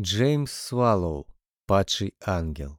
Джеймс Сваллоу, падший ангел.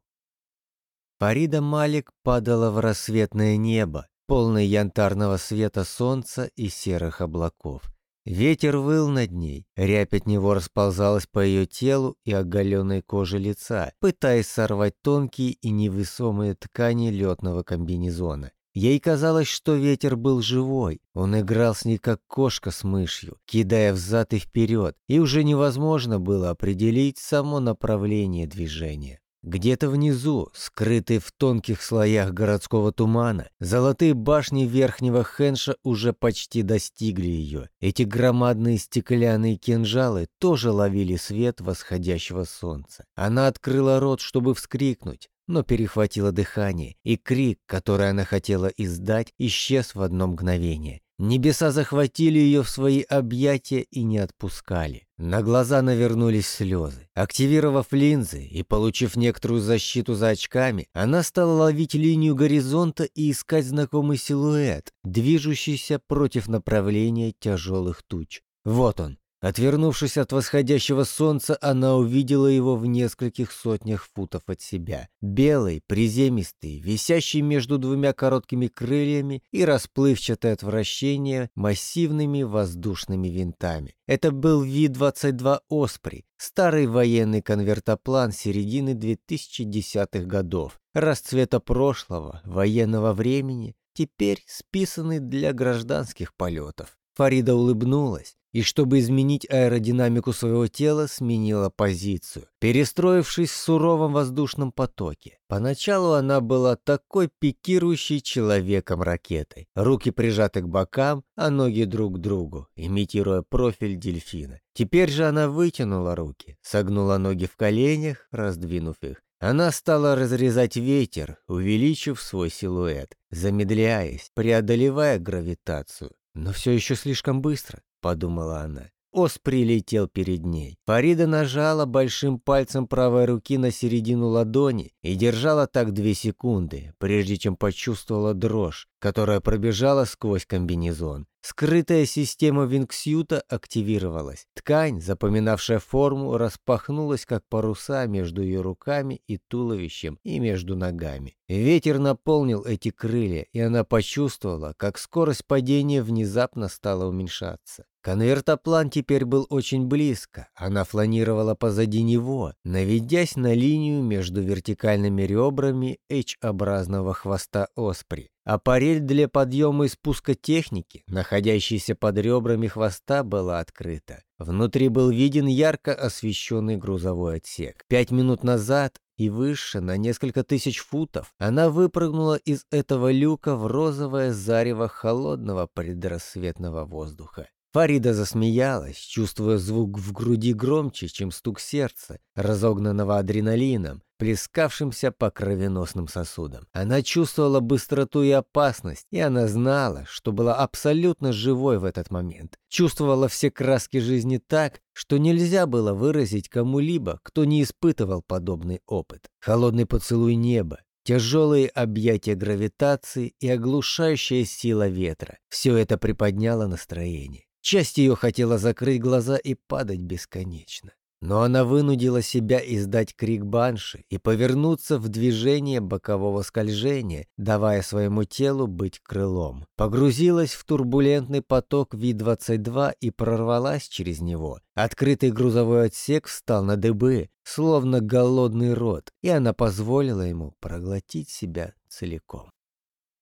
Фарида Малик падала в рассветное небо, полное янтарного света солнца и серых облаков. Ветер выл над ней, рябь от него расползалась по ее телу и оголенной коже лица, пытаясь сорвать тонкие и невесомые ткани летного комбинезона. Ей казалось, что ветер был живой. Он играл с ней, как кошка с мышью, кидая взад и вперед, и уже невозможно было определить само направление движения. Где-то внизу, скрытые в тонких слоях городского тумана, золотые башни верхнего Хенша уже почти достигли ее. Эти громадные стеклянные кинжалы тоже ловили свет восходящего солнца. Она открыла рот, чтобы вскрикнуть, но перехватило дыхание, и крик, который она хотела издать, исчез в одно мгновение. Небеса захватили ее в свои объятия и не отпускали. На глаза навернулись слезы. Активировав линзы и получив некоторую защиту за очками, она стала ловить линию горизонта и искать знакомый силуэт, движущийся против направления тяжелых туч. Вот он, Отвернувшись от восходящего солнца, она увидела его в нескольких сотнях футов от себя. Белый, приземистый, висящий между двумя короткими крыльями и расплывчатое от вращения массивными воздушными винтами. Это был Ви-22 «Оспри», старый военный конвертоплан середины 2010-х годов, расцвета прошлого, военного времени, теперь списанный для гражданских полетов. Фарида улыбнулась и, чтобы изменить аэродинамику своего тела, сменила позицию, перестроившись в суровом воздушном потоке. Поначалу она была такой пикирующей человеком ракетой. Руки прижаты к бокам, а ноги друг к другу, имитируя профиль дельфина. Теперь же она вытянула руки, согнула ноги в коленях, раздвинув их. Она стала разрезать ветер, увеличив свой силуэт, замедляясь, преодолевая гравитацию. Но все еще слишком быстро. — подумала она. Ос прилетел перед ней. Фарида нажала большим пальцем правой руки на середину ладони и держала так две секунды, прежде чем почувствовала дрожь, которая пробежала сквозь комбинезон. Скрытая система Винксюта активировалась. Ткань, запоминавшая форму, распахнулась как паруса между ее руками и туловищем и между ногами. Ветер наполнил эти крылья, и она почувствовала, как скорость падения внезапно стала уменьшаться. Конвертоплан теперь был очень близко. Она фланировала позади него, наведясь на линию между вертикальными ребрами H-образного хвоста Оспри. Аппарель для подъема и спуска техники, находящийся под ребрами хвоста, была открыта. Внутри был виден ярко освещенный грузовой отсек. Пять минут назад и выше, на несколько тысяч футов, она выпрыгнула из этого люка в розовое зарево холодного предрассветного воздуха. Фарида засмеялась, чувствуя звук в груди громче, чем стук сердца, разогнанного адреналином, плескавшимся по кровеносным сосудам. Она чувствовала быстроту и опасность, и она знала, что была абсолютно живой в этот момент. Чувствовала все краски жизни так, что нельзя было выразить кому-либо, кто не испытывал подобный опыт. Холодный поцелуй неба, Тяжелые объятия гравитации и оглушающая сила ветра – все это приподняло настроение. Часть ее хотела закрыть глаза и падать бесконечно. Но она вынудила себя издать крик банши и повернуться в движение бокового скольжения, давая своему телу быть крылом. Погрузилась в турбулентный поток Ви-22 и прорвалась через него. Открытый грузовой отсек встал на дыбы, словно голодный рот, и она позволила ему проглотить себя целиком.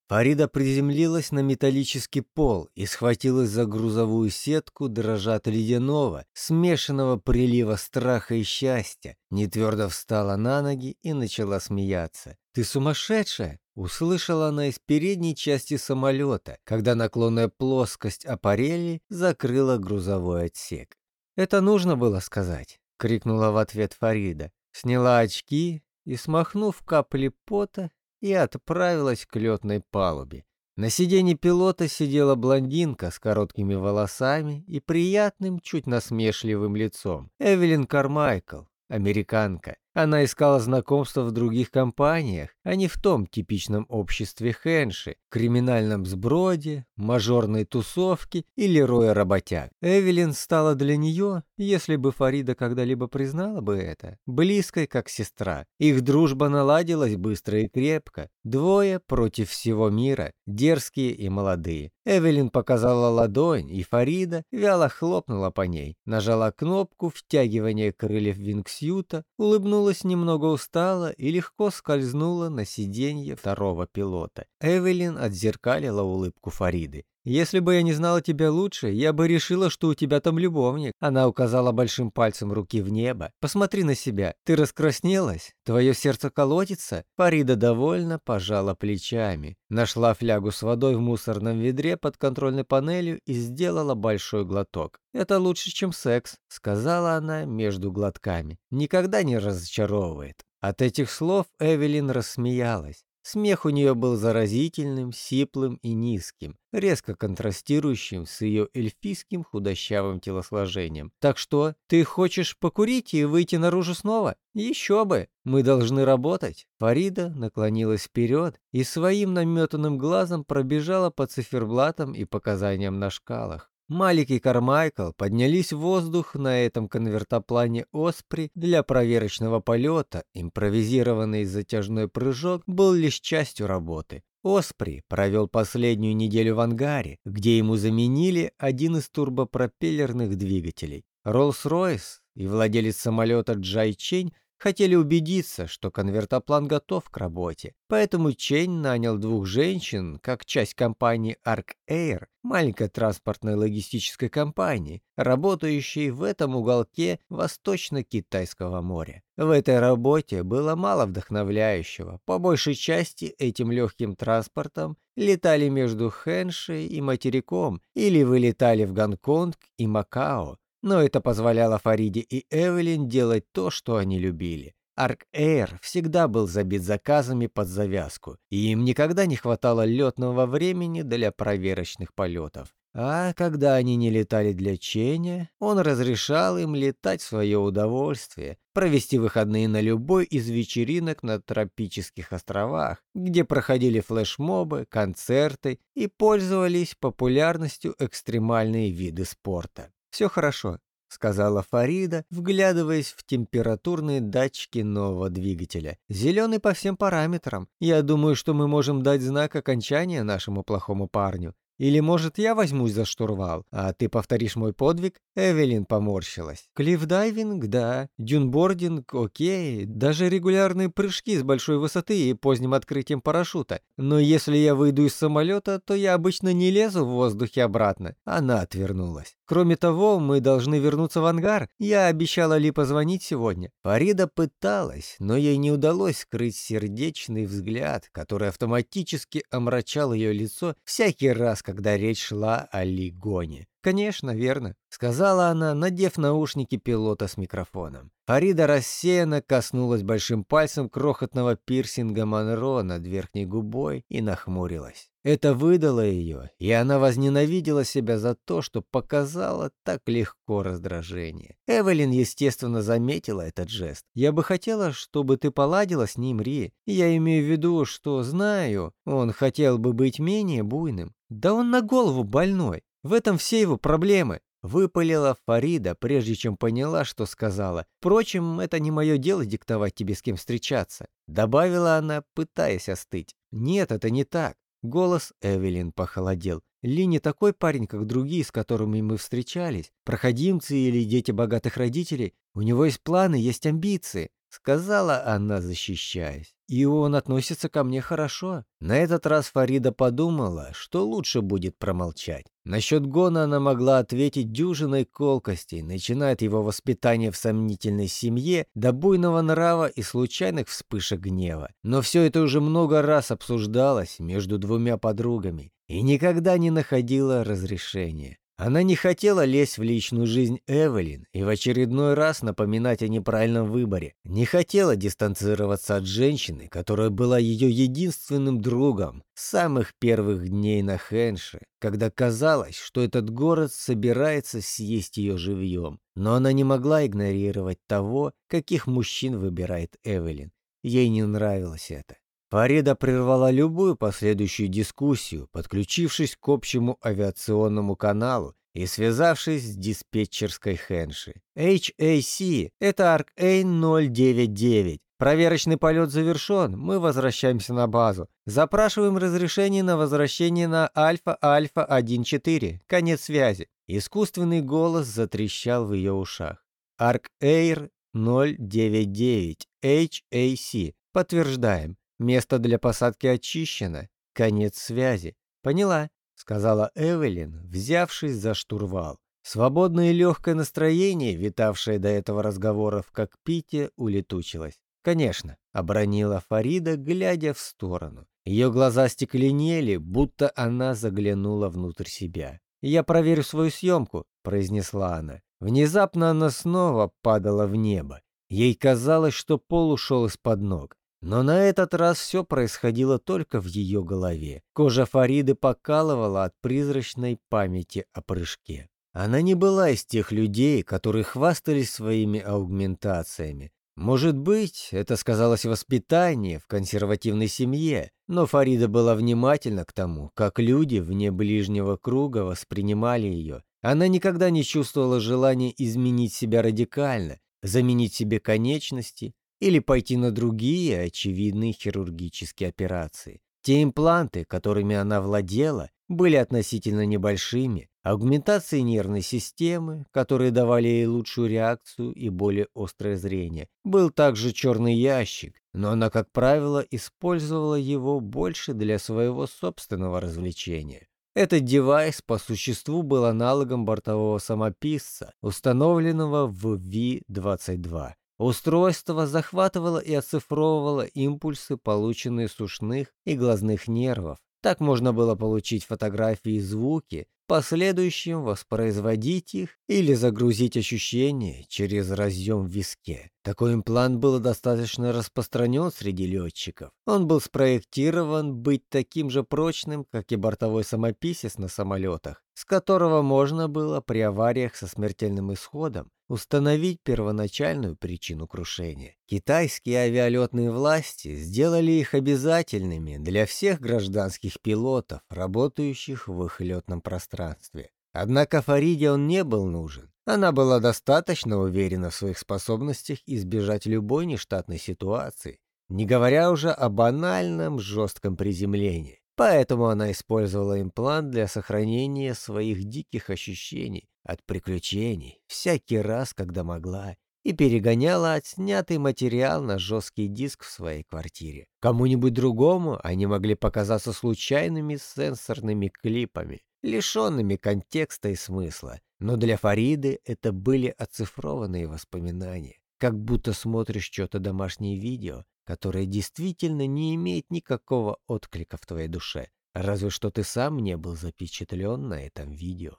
Фарида приземлилась на металлический пол и схватилась за грузовую сетку, дрожа от ледяного, смешанного прилива страха и счастья. Нетвердо встала на ноги и начала смеяться. «Ты сумасшедшая!» — услышала она из передней части самолета, когда наклонная плоскость аппарели закрыла грузовой отсек. «Это нужно было сказать!» — крикнула в ответ Фарида. Сняла очки и, смахнув капли пота, и отправилась к летной палубе. На сиденье пилота сидела блондинка с короткими волосами и приятным, чуть насмешливым лицом. Эвелин Кармайкл, американка. Она искала знакомства в других компаниях, а не в том типичном обществе Хенши, криминальном сброде, мажорной тусовке или роя работяг. Эвелин стала для нее, если бы Фарида когда-либо признала бы это, близкой как сестра. Их дружба наладилась быстро и крепко. Двое против всего мира, дерзкие и молодые. Эвелин показала ладонь, и Фарида вяло хлопнула по ней, нажала кнопку втягивания крыльев вингсюта, улыбнулась немного устало и легко скользнула на сиденье второго пилота. Эвелин отзеркалила улыбку Фариды. «Если бы я не знала тебя лучше, я бы решила, что у тебя там любовник». Она указала большим пальцем руки в небо. «Посмотри на себя. Ты раскраснелась? Твое сердце колотится?» Фарида довольно пожала плечами. Нашла флягу с водой в мусорном ведре под контрольной панелью и сделала большой глоток. «Это лучше, чем секс», — сказала она между глотками. «Никогда не разочаровывает». От этих слов Эвелин рассмеялась. Смех у нее был заразительным, сиплым и низким, резко контрастирующим с ее эльфийским худощавым телосложением. «Так что, ты хочешь покурить и выйти наружу снова? Еще бы! Мы должны работать!» Фарида наклонилась вперед и своим наметанным глазом пробежала по циферблатам и показаниям на шкалах. Малик и Кармайкл поднялись в воздух на этом конвертоплане «Оспри» для проверочного полета. Импровизированный затяжной прыжок был лишь частью работы. Оспри провел последнюю неделю в ангаре, где ему заменили один из турбопропеллерных двигателей. Роллс-Ройс и владелец самолета Джай Чень хотели убедиться, что конвертоплан готов к работе. Поэтому Чейн нанял двух женщин как часть компании Arc Air, маленькой транспортной логистической компании, работающей в этом уголке Восточно-Китайского моря. В этой работе было мало вдохновляющего. По большей части этим легким транспортом летали между Хэнши и материком или вылетали в Гонконг и Макао, но это позволяло Фариде и Эвелин делать то, что они любили. Arc Air всегда был забит заказами под завязку, и им никогда не хватало летного времени для проверочных полетов. А когда они не летали для Ченя, он разрешал им летать в свое удовольствие, провести выходные на любой из вечеринок на тропических островах, где проходили флешмобы, концерты и пользовались популярностью экстремальные виды спорта. Все хорошо, — сказала Фарида, вглядываясь в температурные датчики нового двигателя. «Зеленый по всем параметрам. Я думаю, что мы можем дать знак окончания нашему плохому парню. Или, может, я возьмусь за штурвал, а ты повторишь мой подвиг?» Эвелин поморщилась. Клиффдайвинг, да. Дюнбординг, окей. Даже регулярные прыжки с большой высоты и поздним открытием парашюта. Но если я выйду из самолета, то я обычно не лезу в воздухе обратно. Она отвернулась. Кроме того, мы должны вернуться в ангар. Я обещала Ли позвонить сегодня. Фарида пыталась, но ей не удалось скрыть сердечный взгляд, который автоматически омрачал ее лицо всякий раз, когда речь шла о Ли Гоне. «Конечно, верно», — сказала она, надев наушники пилота с микрофоном. Фарида рассеянно коснулась большим пальцем крохотного пирсинга Монро над верхней губой и нахмурилась. Это выдало ее, и она возненавидела себя за то, что показала так легко раздражение. Эвелин, естественно, заметила этот жест. «Я бы хотела, чтобы ты поладила с ним, Ри. Я имею в виду, что знаю, он хотел бы быть менее буйным. Да он на голову больной. В этом все его проблемы. Выпалила Фарида, прежде чем поняла, что сказала. Впрочем, это не мое дело диктовать тебе, с кем встречаться. Добавила она, пытаясь остыть. Нет, это не так. Голос Эвелин похолодел. Ли не такой парень, как другие, с которыми мы встречались. Проходимцы или дети богатых родителей. У него есть планы, есть амбиции. — сказала она, защищаясь. «И он относится ко мне хорошо». На этот раз Фарида подумала, что лучше будет промолчать. Насчет Гона она могла ответить дюжиной колкостей, начиная от его воспитания в сомнительной семье до буйного нрава и случайных вспышек гнева. Но все это уже много раз обсуждалось между двумя подругами и никогда не находила разрешения. Она не хотела лезть в личную жизнь Эвелин и в очередной раз напоминать о неправильном выборе. Не хотела дистанцироваться от женщины, которая была ее единственным другом с самых первых дней на Хенше, когда казалось, что этот город собирается съесть ее живьем. Но она не могла игнорировать того, каких мужчин выбирает Эвелин. Ей не нравилось это. Фарида прервала любую последующую дискуссию, подключившись к общему авиационному каналу и связавшись с диспетчерской Хенши. HAC — это Арк Эйн 099. Проверочный полет завершен, мы возвращаемся на базу. Запрашиваем разрешение на возвращение на Альфа-Альфа-1-4. Конец связи. Искусственный голос затрещал в ее ушах. Арк Эйр 099 HAC. Подтверждаем. Место для посадки очищено. Конец связи. Поняла, сказала Эвелин, взявшись за штурвал. Свободное и легкое настроение, витавшее до этого разговора в кокпите, улетучилось. «Конечно», — обронила Фарида, глядя в сторону. Ее глаза стекленели, будто она заглянула внутрь себя. «Я проверю свою съемку», — произнесла она. Внезапно она снова падала в небо. Ей казалось, что пол ушел из-под ног. Но на этот раз все происходило только в ее голове. Кожа Фариды покалывала от призрачной памяти о прыжке. Она не была из тех людей, которые хвастались своими аугментациями. Может быть, это сказалось воспитание в консервативной семье, но Фарида была внимательна к тому, как люди вне ближнего круга воспринимали ее. Она никогда не чувствовала желания изменить себя радикально, заменить себе конечности, или пойти на другие очевидные хирургические операции. Те импланты, которыми она владела, были относительно небольшими, аугментации нервной системы, которые давали ей лучшую реакцию и более острое зрение, был также черный ящик, но она, как правило, использовала его больше для своего собственного развлечения. Этот девайс по существу был аналогом бортового самописца, установленного в Ви-22. Устройство захватывало и оцифровывало импульсы, полученные с ушных и глазных нервов. Так можно было получить фотографии и звуки, последующим воспроизводить их или загрузить ощущения через разъем в виске. Такой имплант был достаточно распространен среди летчиков. Он был спроектирован быть таким же прочным, как и бортовой самописец на самолетах, с которого можно было при авариях со смертельным исходом установить первоначальную причину крушения. Китайские авиалетные власти сделали их обязательными для всех гражданских пилотов, работающих в их летном пространстве. Однако Фариде он не был нужен. Она была достаточно уверена в своих способностях избежать любой нештатной ситуации, не говоря уже о банальном жестком приземлении. Поэтому она использовала имплант для сохранения своих диких ощущений от приключений всякий раз, когда могла, и перегоняла отснятый материал на жесткий диск в своей квартире. Кому-нибудь другому они могли показаться случайными сенсорными клипами, лишенными контекста и смысла, но для Фариды это были оцифрованные воспоминания, как будто смотришь что-то домашнее видео, которое действительно не имеет никакого отклика в твоей душе, разве что ты сам не был запечатлен на этом видео.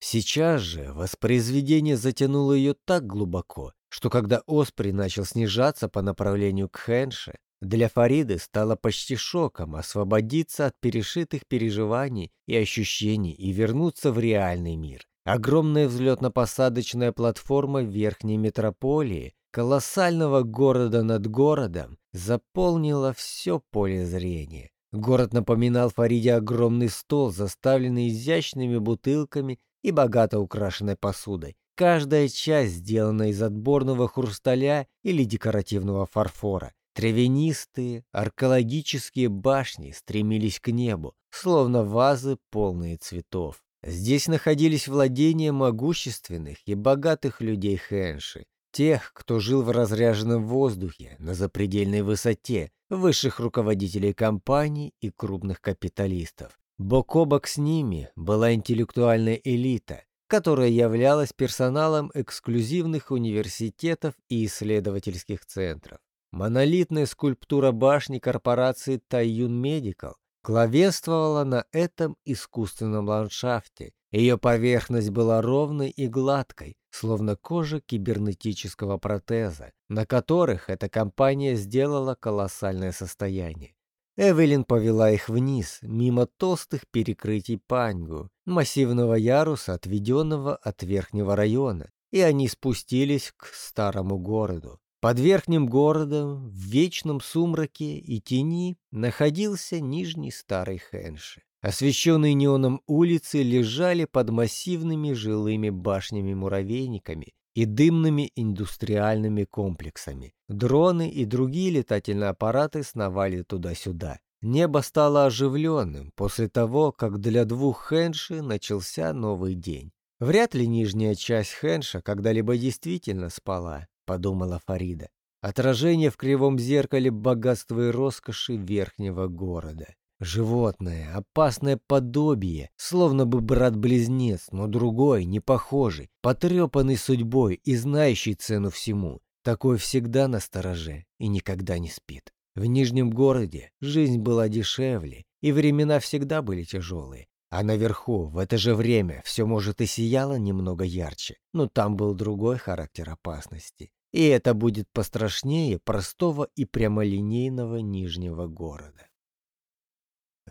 Сейчас же воспроизведение затянуло ее так глубоко, что когда Оспри начал снижаться по направлению к Хенше, для Фариды стало почти шоком освободиться от перешитых переживаний и ощущений и вернуться в реальный мир. Огромная взлетно-посадочная платформа верхней метрополии колоссального города над городом заполнила все поле зрения. Город напоминал Фариде огромный стол, заставленный изящными бутылками и богато украшенной посудой. Каждая часть сделана из отборного хрусталя или декоративного фарфора. Травянистые, аркеологические башни стремились к небу, словно вазы, полные цветов. Здесь находились владения могущественных и богатых людей Хэнши, Тех, кто жил в разряженном воздухе, на запредельной высоте, высших руководителей компаний и крупных капиталистов. Бок о бок с ними была интеллектуальная элита, которая являлась персоналом эксклюзивных университетов и исследовательских центров. Монолитная скульптура башни корпорации Тайюн Медикал главенствовала на этом искусственном ландшафте. Ее поверхность была ровной и гладкой, словно кожа кибернетического протеза, на которых эта компания сделала колоссальное состояние. Эвелин повела их вниз, мимо толстых перекрытий Паньгу, массивного яруса, отведенного от верхнего района, и они спустились к старому городу. Под верхним городом, в вечном сумраке и тени, находился нижний старый Хэнши. Освещенные неоном улицы лежали под массивными жилыми башнями-муравейниками и дымными индустриальными комплексами. Дроны и другие летательные аппараты сновали туда-сюда. Небо стало оживленным после того, как для двух хэнши начался новый день. Вряд ли нижняя часть хэнша когда-либо действительно спала, подумала Фарида. Отражение в кривом зеркале богатства и роскоши верхнего города. Животное, опасное подобие, словно бы брат-близнец, но другой, не похожий, потрепанный судьбой и знающий цену всему. Такой всегда на стороже и никогда не спит. В Нижнем городе жизнь была дешевле, и времена всегда были тяжелые. А наверху, в это же время, все, может, и сияло немного ярче, но там был другой характер опасности. И это будет пострашнее простого и прямолинейного Нижнего города.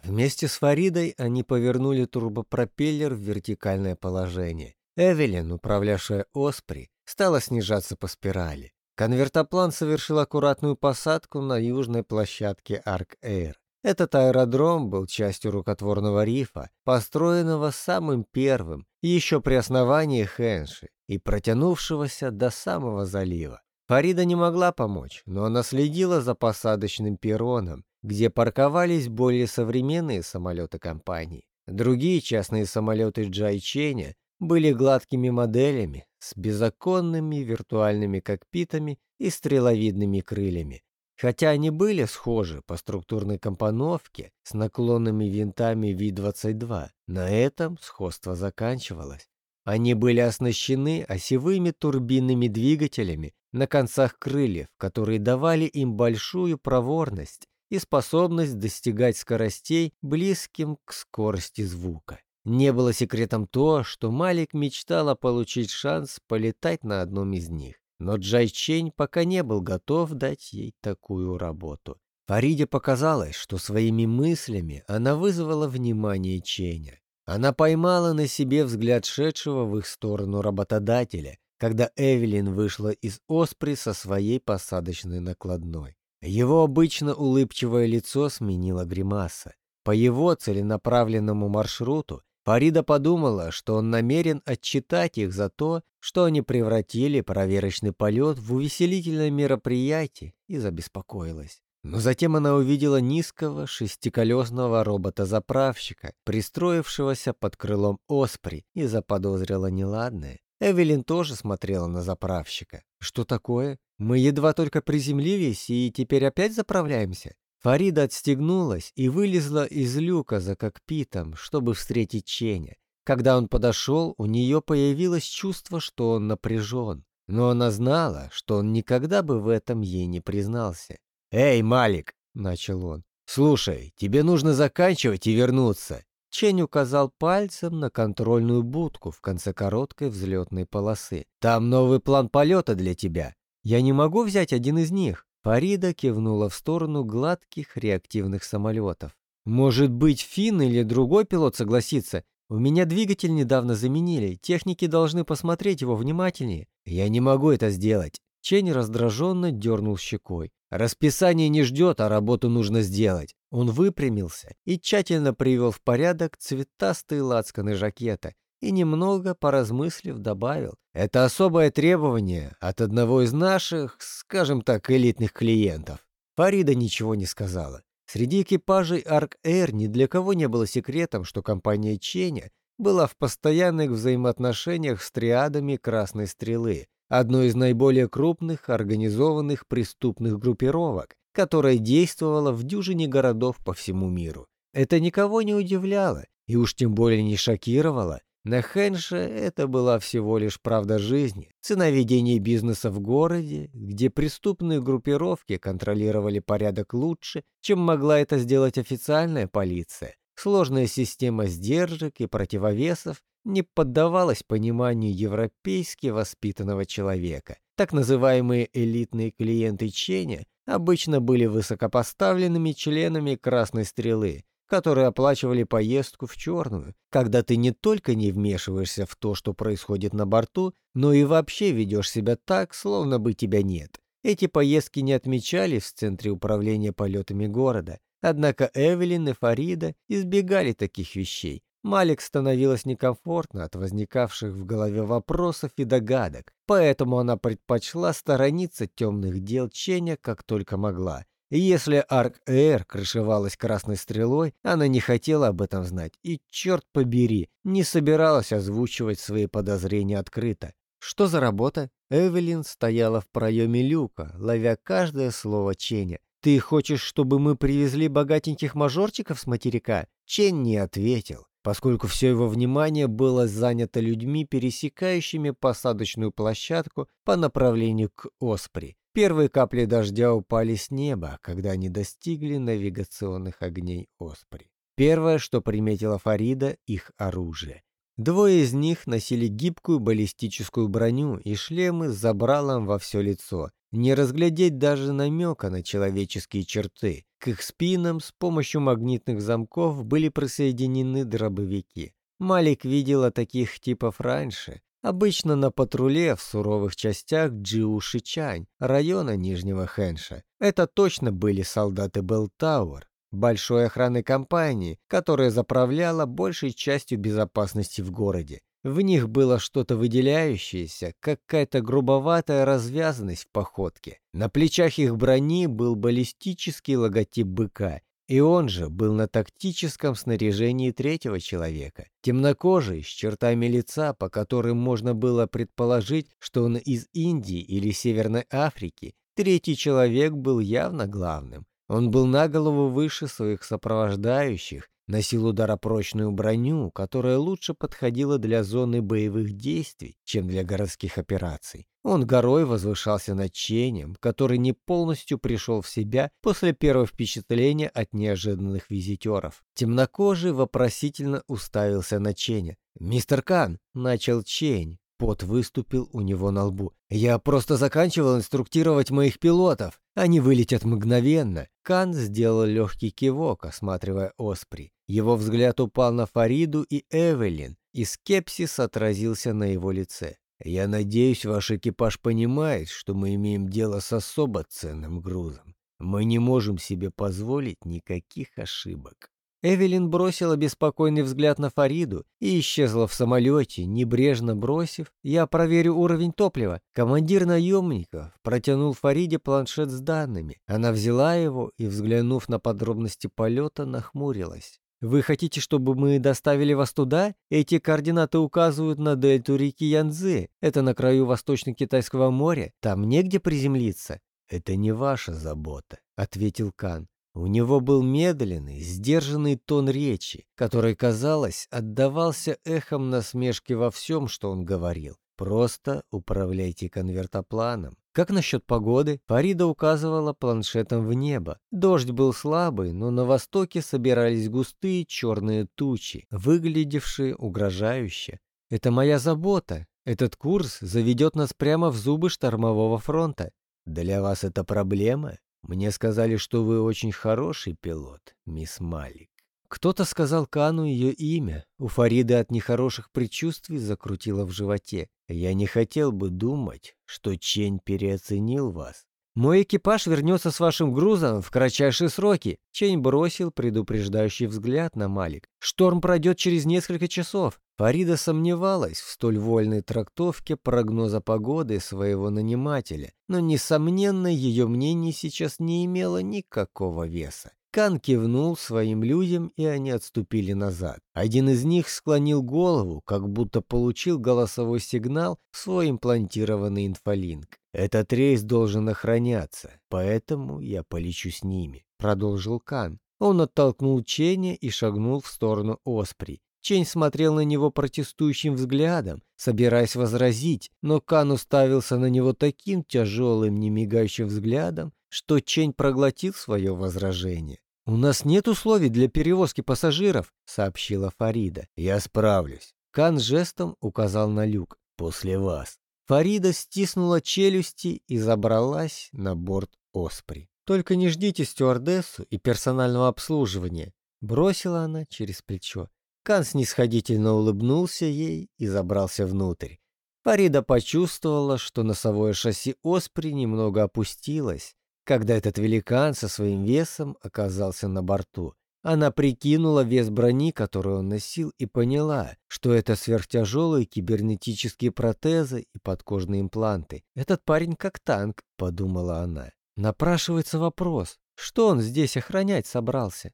Вместе с Фаридой они повернули турбопропеллер в вертикальное положение. Эвелин, управлявшая Оспри, стала снижаться по спирали. Конвертоплан совершил аккуратную посадку на южной площадке Арк-Эйр. Этот аэродром был частью рукотворного рифа, построенного самым первым, еще при основании Хэнши, и протянувшегося до самого залива. Фарида не могла помочь, но она следила за посадочным перроном, где парковались более современные самолеты компании. Другие частные самолеты Джайченя были гладкими моделями с беззаконными виртуальными кокпитами и стреловидными крыльями. Хотя они были схожи по структурной компоновке с наклонными винтами Ви-22, на этом сходство заканчивалось. Они были оснащены осевыми турбинными двигателями на концах крыльев, которые давали им большую проворность и способность достигать скоростей, близким к скорости звука. Не было секретом то, что Малик мечтала получить шанс полетать на одном из них. Но Джай Чень пока не был готов дать ей такую работу. Фариде показалось, что своими мыслями она вызвала внимание Ченя. Она поймала на себе взгляд шедшего в их сторону работодателя, когда Эвелин вышла из Оспри со своей посадочной накладной. Его обычно улыбчивое лицо сменило гримаса. По его целенаправленному маршруту Фарида подумала, что он намерен отчитать их за то, что они превратили проверочный полет в увеселительное мероприятие, и забеспокоилась. Но затем она увидела низкого шестиколесного робота-заправщика, пристроившегося под крылом Оспри, и заподозрила неладное. Эвелин тоже смотрела на заправщика. «Что такое? Мы едва только приземлились и теперь опять заправляемся?» Фарида отстегнулась и вылезла из люка за кокпитом, чтобы встретить Ченя. Когда он подошел, у нее появилось чувство, что он напряжен. Но она знала, что он никогда бы в этом ей не признался. «Эй, Малик!» — начал он. «Слушай, тебе нужно заканчивать и вернуться. Чень указал пальцем на контрольную будку в конце короткой взлетной полосы. «Там новый план полета для тебя. Я не могу взять один из них». Фарида кивнула в сторону гладких реактивных самолетов. «Может быть, Финн или другой пилот согласится? У меня двигатель недавно заменили. Техники должны посмотреть его внимательнее. Я не могу это сделать». Чень раздраженно дернул щекой. «Расписание не ждет, а работу нужно сделать. Он выпрямился и тщательно привел в порядок цветастые лацканы жакета и немного, поразмыслив, добавил. «Это особое требование от одного из наших, скажем так, элитных клиентов». Фарида ничего не сказала. Среди экипажей Арк-Эйр ни для кого не было секретом, что компания Ченя была в постоянных взаимоотношениях с триадами Красной Стрелы, одной из наиболее крупных организованных преступных группировок, которая действовала в дюжине городов по всему миру. Это никого не удивляло и уж тем более не шокировало. На Хэнше это была всего лишь правда жизни, цена ведения бизнеса в городе, где преступные группировки контролировали порядок лучше, чем могла это сделать официальная полиция. Сложная система сдержек и противовесов не поддавалась пониманию европейски воспитанного человека. Так называемые элитные клиенты Ченя обычно были высокопоставленными членами Красной Стрелы, которые оплачивали поездку в черную, когда ты не только не вмешиваешься в то, что происходит на борту, но и вообще ведешь себя так, словно бы тебя нет. Эти поездки не отмечались в Центре управления полетами города, однако Эвелин и Фарида избегали таких вещей. Малик становилось некомфортно от возникавших в голове вопросов и догадок, поэтому она предпочла сторониться темных дел Ченя как только могла. Если Арк-Эйр крышевалась красной стрелой, она не хотела об этом знать и, черт побери, не собиралась озвучивать свои подозрения открыто. «Что за работа?» Эвелин стояла в проеме люка, ловя каждое слово Ченя. «Ты хочешь, чтобы мы привезли богатеньких мажорчиков с материка?» Чен не ответил, поскольку все его внимание было занято людьми, пересекающими посадочную площадку по направлению к Оспри. Первые капли дождя упали с неба, когда они достигли навигационных огней Оспри. Первое, что приметила Фарида, их оружие. Двое из них носили гибкую баллистическую броню и шлемы с забралом во все лицо. Не разглядеть даже намека на человеческие черты. К их спинам с помощью магнитных замков были присоединены дробовики. Малик видела таких типов раньше, обычно на патруле в суровых частях Джиушичань, района Нижнего Хэнша. Это точно были солдаты Белтауэр, большой охранной компании, которая заправляла большей частью безопасности в городе. В них было что-то выделяющееся, какая-то грубоватая развязанность в походке. На плечах их брони был баллистический логотип быка, и он же был на тактическом снаряжении третьего человека. Темнокожий, с чертами лица, по которым можно было предположить, что он из Индии или Северной Африки, третий человек был явно главным. Он был на голову выше своих сопровождающих, носил ударопрочную броню, которая лучше подходила для зоны боевых действий, чем для городских операций. Он горой возвышался над Ченем, который не полностью пришел в себя после первого впечатления от неожиданных визитеров. Темнокожий вопросительно уставился на Ченя. «Мистер Кан!» — начал Чень, Пот выступил у него на лбу. «Я просто заканчивал инструктировать моих пилотов. Они вылетят мгновенно». Кан сделал легкий кивок, осматривая Оспри. Его взгляд упал на Фариду и Эвелин, и скепсис отразился на его лице. «Я надеюсь, ваш экипаж понимает, что мы имеем дело с особо ценным грузом. Мы не можем себе позволить никаких ошибок». Эвелин бросила беспокойный взгляд на Фариду и исчезла в самолете, небрежно бросив «Я проверю уровень топлива». Командир наемников протянул Фариде планшет с данными. Она взяла его и, взглянув на подробности полета, нахмурилась. «Вы хотите, чтобы мы доставили вас туда? Эти координаты указывают на дельту реки Янцзы. Это на краю Восточно-Китайского моря. Там негде приземлиться». «Это не ваша забота», — ответил Кан. У него был медленный, сдержанный тон речи, который, казалось, отдавался эхом насмешки во всем, что он говорил. Просто управляйте конвертопланом. Как насчет погоды? Фарида указывала планшетом в небо. Дождь был слабый, но на востоке собирались густые черные тучи, выглядевшие угрожающе. Это моя забота. Этот курс заведет нас прямо в зубы штормового фронта. Для вас это проблема? Мне сказали, что вы очень хороший пилот, мисс Малик. Кто-то сказал Кану ее имя. У Фариды от нехороших предчувствий закрутило в животе. Я не хотел бы думать, что Чень переоценил вас. Мой экипаж вернется с вашим грузом в кратчайшие сроки. Чень бросил предупреждающий взгляд на Малик. Шторм пройдет через несколько часов. Фарида сомневалась в столь вольной трактовке прогноза погоды своего нанимателя, но, несомненно, ее мнение сейчас не имело никакого веса. Кан кивнул своим людям, и они отступили назад. Один из них склонил голову, как будто получил голосовой сигнал в свой имплантированный инфолинк. «Этот рейс должен охраняться, поэтому я полечу с ними», — продолжил Кан. Он оттолкнул Ченя и шагнул в сторону Оспри. Чень смотрел на него протестующим взглядом, собираясь возразить, но Кан уставился на него таким тяжелым, немигающим взглядом, что Чень проглотил свое возражение. «У нас нет условий для перевозки пассажиров», — сообщила Фарида. «Я справлюсь». Кан жестом указал на люк. «После вас». Фарида стиснула челюсти и забралась на борт Оспри. «Только не ждите стюардессу и персонального обслуживания. Бросила она через плечо. Кан снисходительно улыбнулся ей и забрался внутрь. Фарида почувствовала, что носовое шасси Оспри немного опустилось, когда этот великан со своим весом оказался на борту. Она прикинула вес брони, которую он носил, и поняла, что это сверхтяжелые кибернетические протезы и подкожные импланты. «Этот парень как танк», — подумала она. Напрашивается вопрос, что он здесь охранять собрался?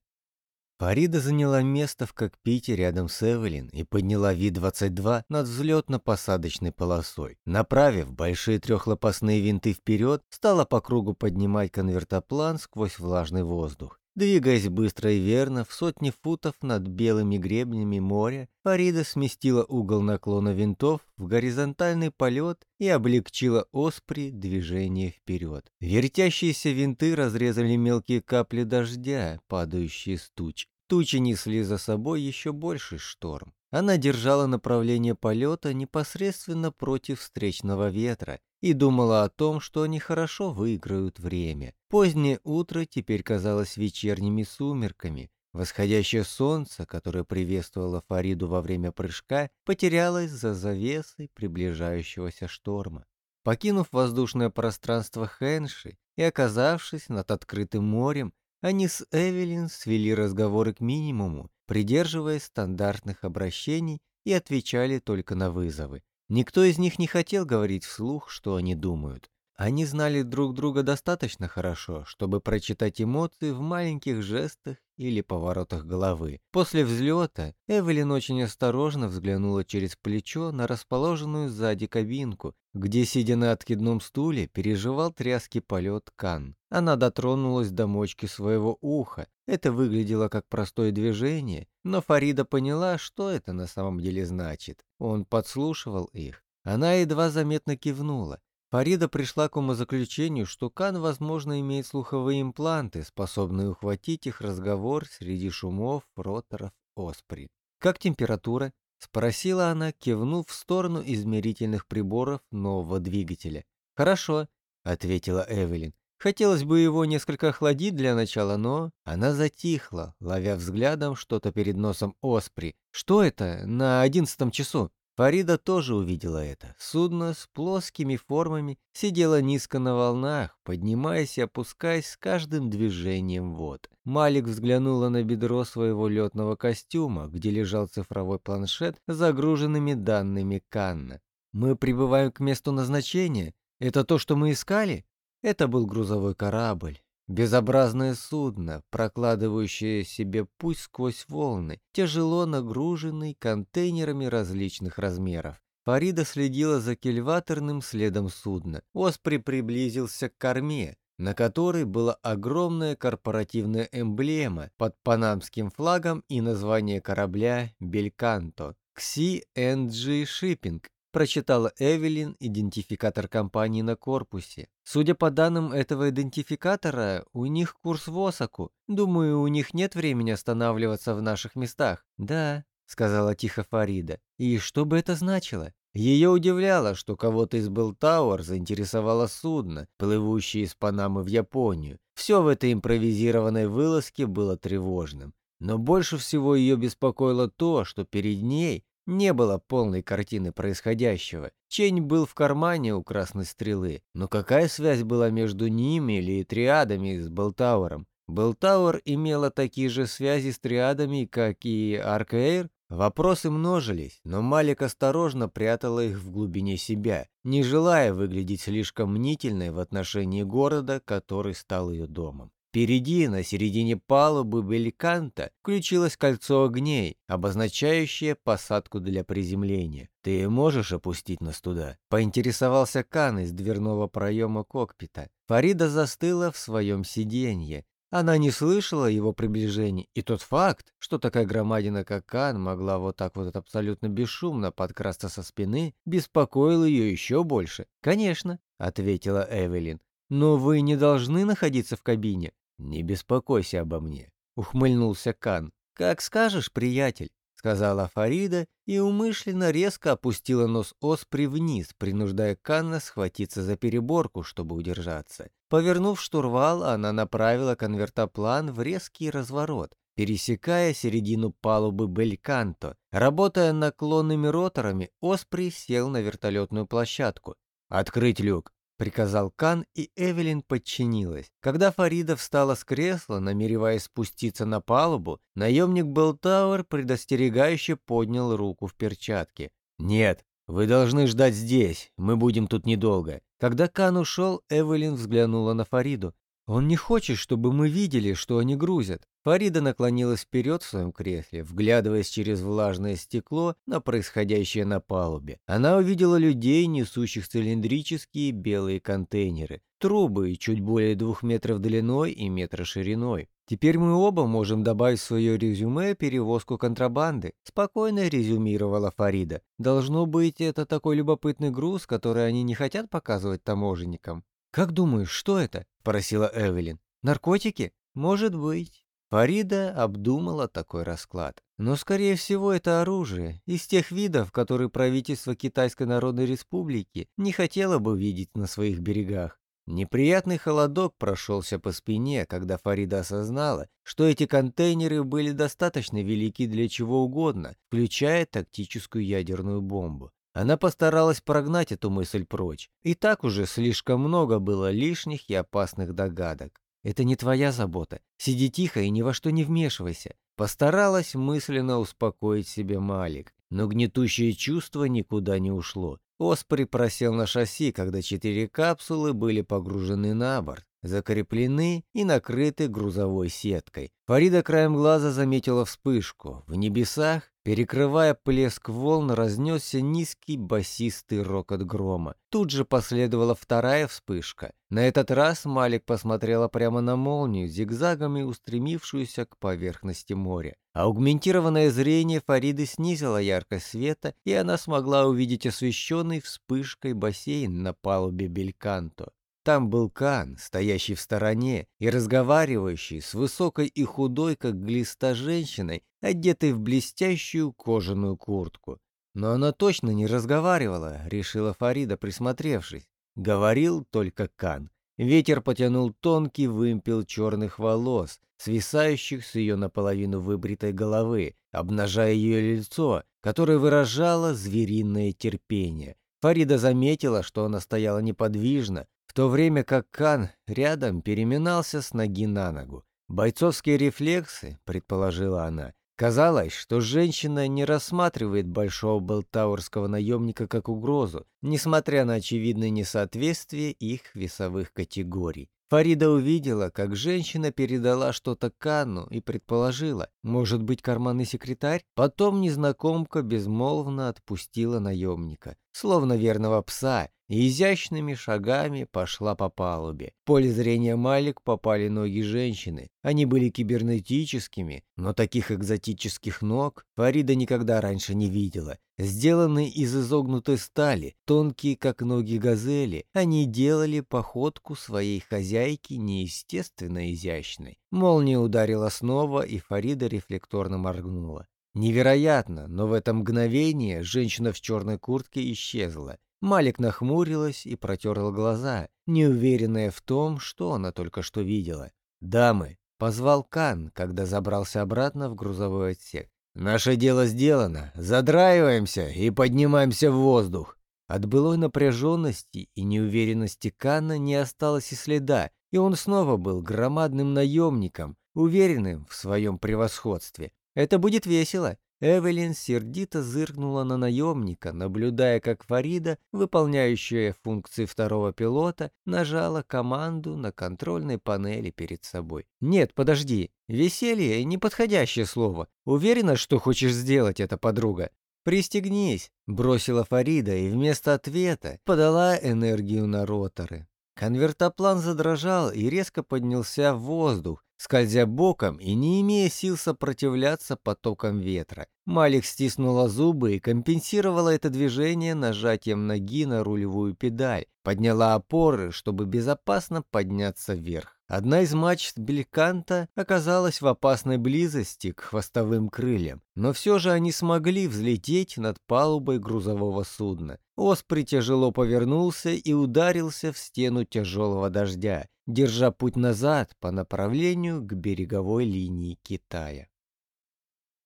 Фарида заняла место в кокпите рядом с Эвелин и подняла Ви-22 над взлетно-посадочной полосой. Направив большие трехлопастные винты вперед, стала по кругу поднимать конвертоплан сквозь влажный воздух. Двигаясь быстро и верно, в сотни футов над белыми гребнями моря, Фарида сместила угол наклона винтов в горизонтальный полет и облегчила оспри движение вперед. Вертящиеся винты разрезали мелкие капли дождя, падающие с туч. Тучи несли за собой еще больший шторм. Она держала направление полета непосредственно против встречного ветра и думала о том, что они хорошо выиграют время. Позднее утро теперь казалось вечерними сумерками. Восходящее солнце, которое приветствовало Фариду во время прыжка, потерялось за завесой приближающегося шторма. Покинув воздушное пространство Хенши и оказавшись над открытым морем, они с Эвелин свели разговоры к минимуму, придерживаясь стандартных обращений и отвечали только на вызовы. Никто из них не хотел говорить вслух, что они думают. Они знали друг друга достаточно хорошо, чтобы прочитать эмоции в маленьких жестах или поворотах головы. После взлета Эвелин очень осторожно взглянула через плечо на расположенную сзади кабинку, где, сидя на откидном стуле, переживал тряский полет Кан. Она дотронулась до мочки своего уха. Это выглядело как простое движение, но Фарида поняла, что это на самом деле значит. Он подслушивал их. Она едва заметно кивнула. Фарида пришла к умозаключению, что Кан, возможно, имеет слуховые импланты, способные ухватить их разговор среди шумов, роторов, оспри. «Как температура?» — спросила она, кивнув в сторону измерительных приборов нового двигателя. «Хорошо», — ответила Эвелин. «Хотелось бы его несколько охладить для начала, но...» Она затихла, ловя взглядом что-то перед носом Оспри. «Что это на одиннадцатом часу?» Фарида тоже увидела это. Судно с плоскими формами сидело низко на волнах, поднимаясь и опускаясь с каждым движением вод. Малик взглянула на бедро своего летного костюма, где лежал цифровой планшет с загруженными данными Канна. «Мы прибываем к месту назначения? Это то, что мы искали?» Это был грузовой корабль. Безобразное судно, прокладывающее себе путь сквозь волны, тяжело нагруженный контейнерами различных размеров. Фарида следила за кильваторным следом судна. Оспри приблизился к корме, на которой была огромная корпоративная эмблема под панамским флагом и название корабля «Бельканто». XCNG Shipping прочитала Эвелин идентификатор компании на корпусе. Судя по данным этого идентификатора, у них курс в Осаку. Думаю, у них нет времени останавливаться в наших местах. Да, сказала тихо Фарида. И что бы это значило? Ее удивляло, что кого-то из Белтауэр заинтересовало судно, плывущее из Панамы в Японию. Все в этой импровизированной вылазке было тревожным. Но больше всего ее беспокоило то, что перед ней не было полной картины происходящего. Чень был в кармане у красной стрелы, но какая связь была между ними или триадами с Белтауэром? Белтауэр имела такие же связи с триадами, как и Аркэйр? Вопросы множились, но Малик осторожно прятала их в глубине себя, не желая выглядеть слишком мнительной в отношении города, который стал ее домом. Впереди, на середине палубы Бельканта, включилось кольцо огней, обозначающее посадку для приземления. «Ты можешь опустить нас туда?» — поинтересовался Кан из дверного проема кокпита. Фарида застыла в своем сиденье. Она не слышала его приближений, и тот факт, что такая громадина, как Кан, могла вот так вот абсолютно бесшумно подкрасться со спины, беспокоил ее еще больше. «Конечно», — ответила Эвелин, — «но вы не должны находиться в кабине. «Не беспокойся обо мне», — ухмыльнулся Кан. «Как скажешь, приятель», — сказала Фарида и умышленно резко опустила нос Оспри вниз, принуждая Канна схватиться за переборку, чтобы удержаться. Повернув штурвал, она направила конвертоплан в резкий разворот. пересекая середину палубы Бельканто. Работая наклонными роторами, Оспри сел на вертолетную площадку. «Открыть люк!» — приказал Кан, и Эвелин подчинилась. Когда Фарида встала с кресла, намереваясь спуститься на палубу, наемник Белтауэр предостерегающе поднял руку в перчатке. «Нет, вы должны ждать здесь, мы будем тут недолго». Когда Кан ушел, Эвелин взглянула на Фариду. «Он не хочет, чтобы мы видели, что они грузят». Фарида наклонилась вперед в своем кресле, вглядываясь через влажное стекло на происходящее на палубе. Она увидела людей, несущих цилиндрические белые контейнеры, трубы чуть более двух метров длиной и метра шириной. «Теперь мы оба можем добавить в свое резюме перевозку контрабанды», — спокойно резюмировала Фарида. «Должно быть, это такой любопытный груз, который они не хотят показывать таможенникам». «Как думаешь, что это?» — спросила Эвелин. «Наркотики? Может быть». Фарида обдумала такой расклад. Но, скорее всего, это оружие, из тех видов, которые правительство Китайской Народной Республики не хотело бы видеть на своих берегах. Неприятный холодок прошелся по спине, когда Фарида осознала, что эти контейнеры были достаточно велики для чего угодно, включая тактическую ядерную бомбу. Она постаралась прогнать эту мысль прочь. И так уже слишком много было лишних и опасных догадок. Это не твоя забота. Сиди тихо и ни во что не вмешивайся. Постаралась мысленно успокоить себе Малик, но гнетущее чувство никуда не ушло. Оспри просел на шасси, когда четыре капсулы были погружены на борт закреплены и накрыты грузовой сеткой. Фарида краем глаза заметила вспышку. В небесах, перекрывая плеск волн, разнесся низкий басистый рокот грома. Тут же последовала вторая вспышка. На этот раз Малик посмотрела прямо на молнию, зигзагами устремившуюся к поверхности моря. Аугментированное зрение Фариды снизило яркость света, и она смогла увидеть освещенный вспышкой бассейн на палубе Бельканто. Там был Кан, стоящий в стороне и разговаривающий с высокой и худой, как глиста женщиной, одетой в блестящую кожаную куртку. Но она точно не разговаривала, решила Фарида, присмотревшись. Говорил только Кан. Ветер потянул тонкий вымпел черных волос, свисающих с ее наполовину выбритой головы, обнажая ее лицо, которое выражало звериное терпение. Фарида заметила, что она стояла неподвижно, в то время как Кан рядом переминался с ноги на ногу. Бойцовские рефлексы, предположила она. Казалось, что женщина не рассматривает большого болтаурского наемника как угрозу, несмотря на очевидное несоответствие их весовых категорий. Фарида увидела, как женщина передала что-то Канну и предположила, может быть, карманный секретарь? Потом незнакомка безмолвно отпустила наемника, словно верного пса, и изящными шагами пошла по палубе. В поле зрения Малик попали ноги женщины. Они были кибернетическими, но таких экзотических ног Фарида никогда раньше не видела. Сделанные из изогнутой стали, тонкие, как ноги газели, они делали походку своей хозяйки неестественно изящной. Молния ударила снова, и Фарида рефлекторно моргнула. Невероятно, но в это мгновение женщина в черной куртке исчезла. Малик нахмурилась и протерла глаза, неуверенная в том, что она только что видела. «Дамы!» — позвал Кан, когда забрался обратно в грузовой отсек. «Наше дело сделано. Задраиваемся и поднимаемся в воздух». От былой напряженности и неуверенности Канна не осталось и следа, и он снова был громадным наемником, уверенным в своем превосходстве. «Это будет весело», Эвелин сердито зыркнула на наемника, наблюдая, как Фарида, выполняющая функции второго пилота, нажала команду на контрольной панели перед собой. «Нет, подожди. Веселье — неподходящее слово. Уверена, что хочешь сделать это, подруга?» «Пристегнись», — бросила Фарида и вместо ответа подала энергию на роторы. Конвертоплан задрожал и резко поднялся в воздух, скользя боком и не имея сил сопротивляться потокам ветра. Малик стиснула зубы и компенсировала это движение нажатием ноги на рулевую педаль, подняла опоры, чтобы безопасно подняться вверх. Одна из мачт Бельканта оказалась в опасной близости к хвостовым крыльям, но все же они смогли взлететь над палубой грузового судна. Оспри тяжело повернулся и ударился в стену тяжелого дождя. Держа путь назад по направлению к береговой линии Китая.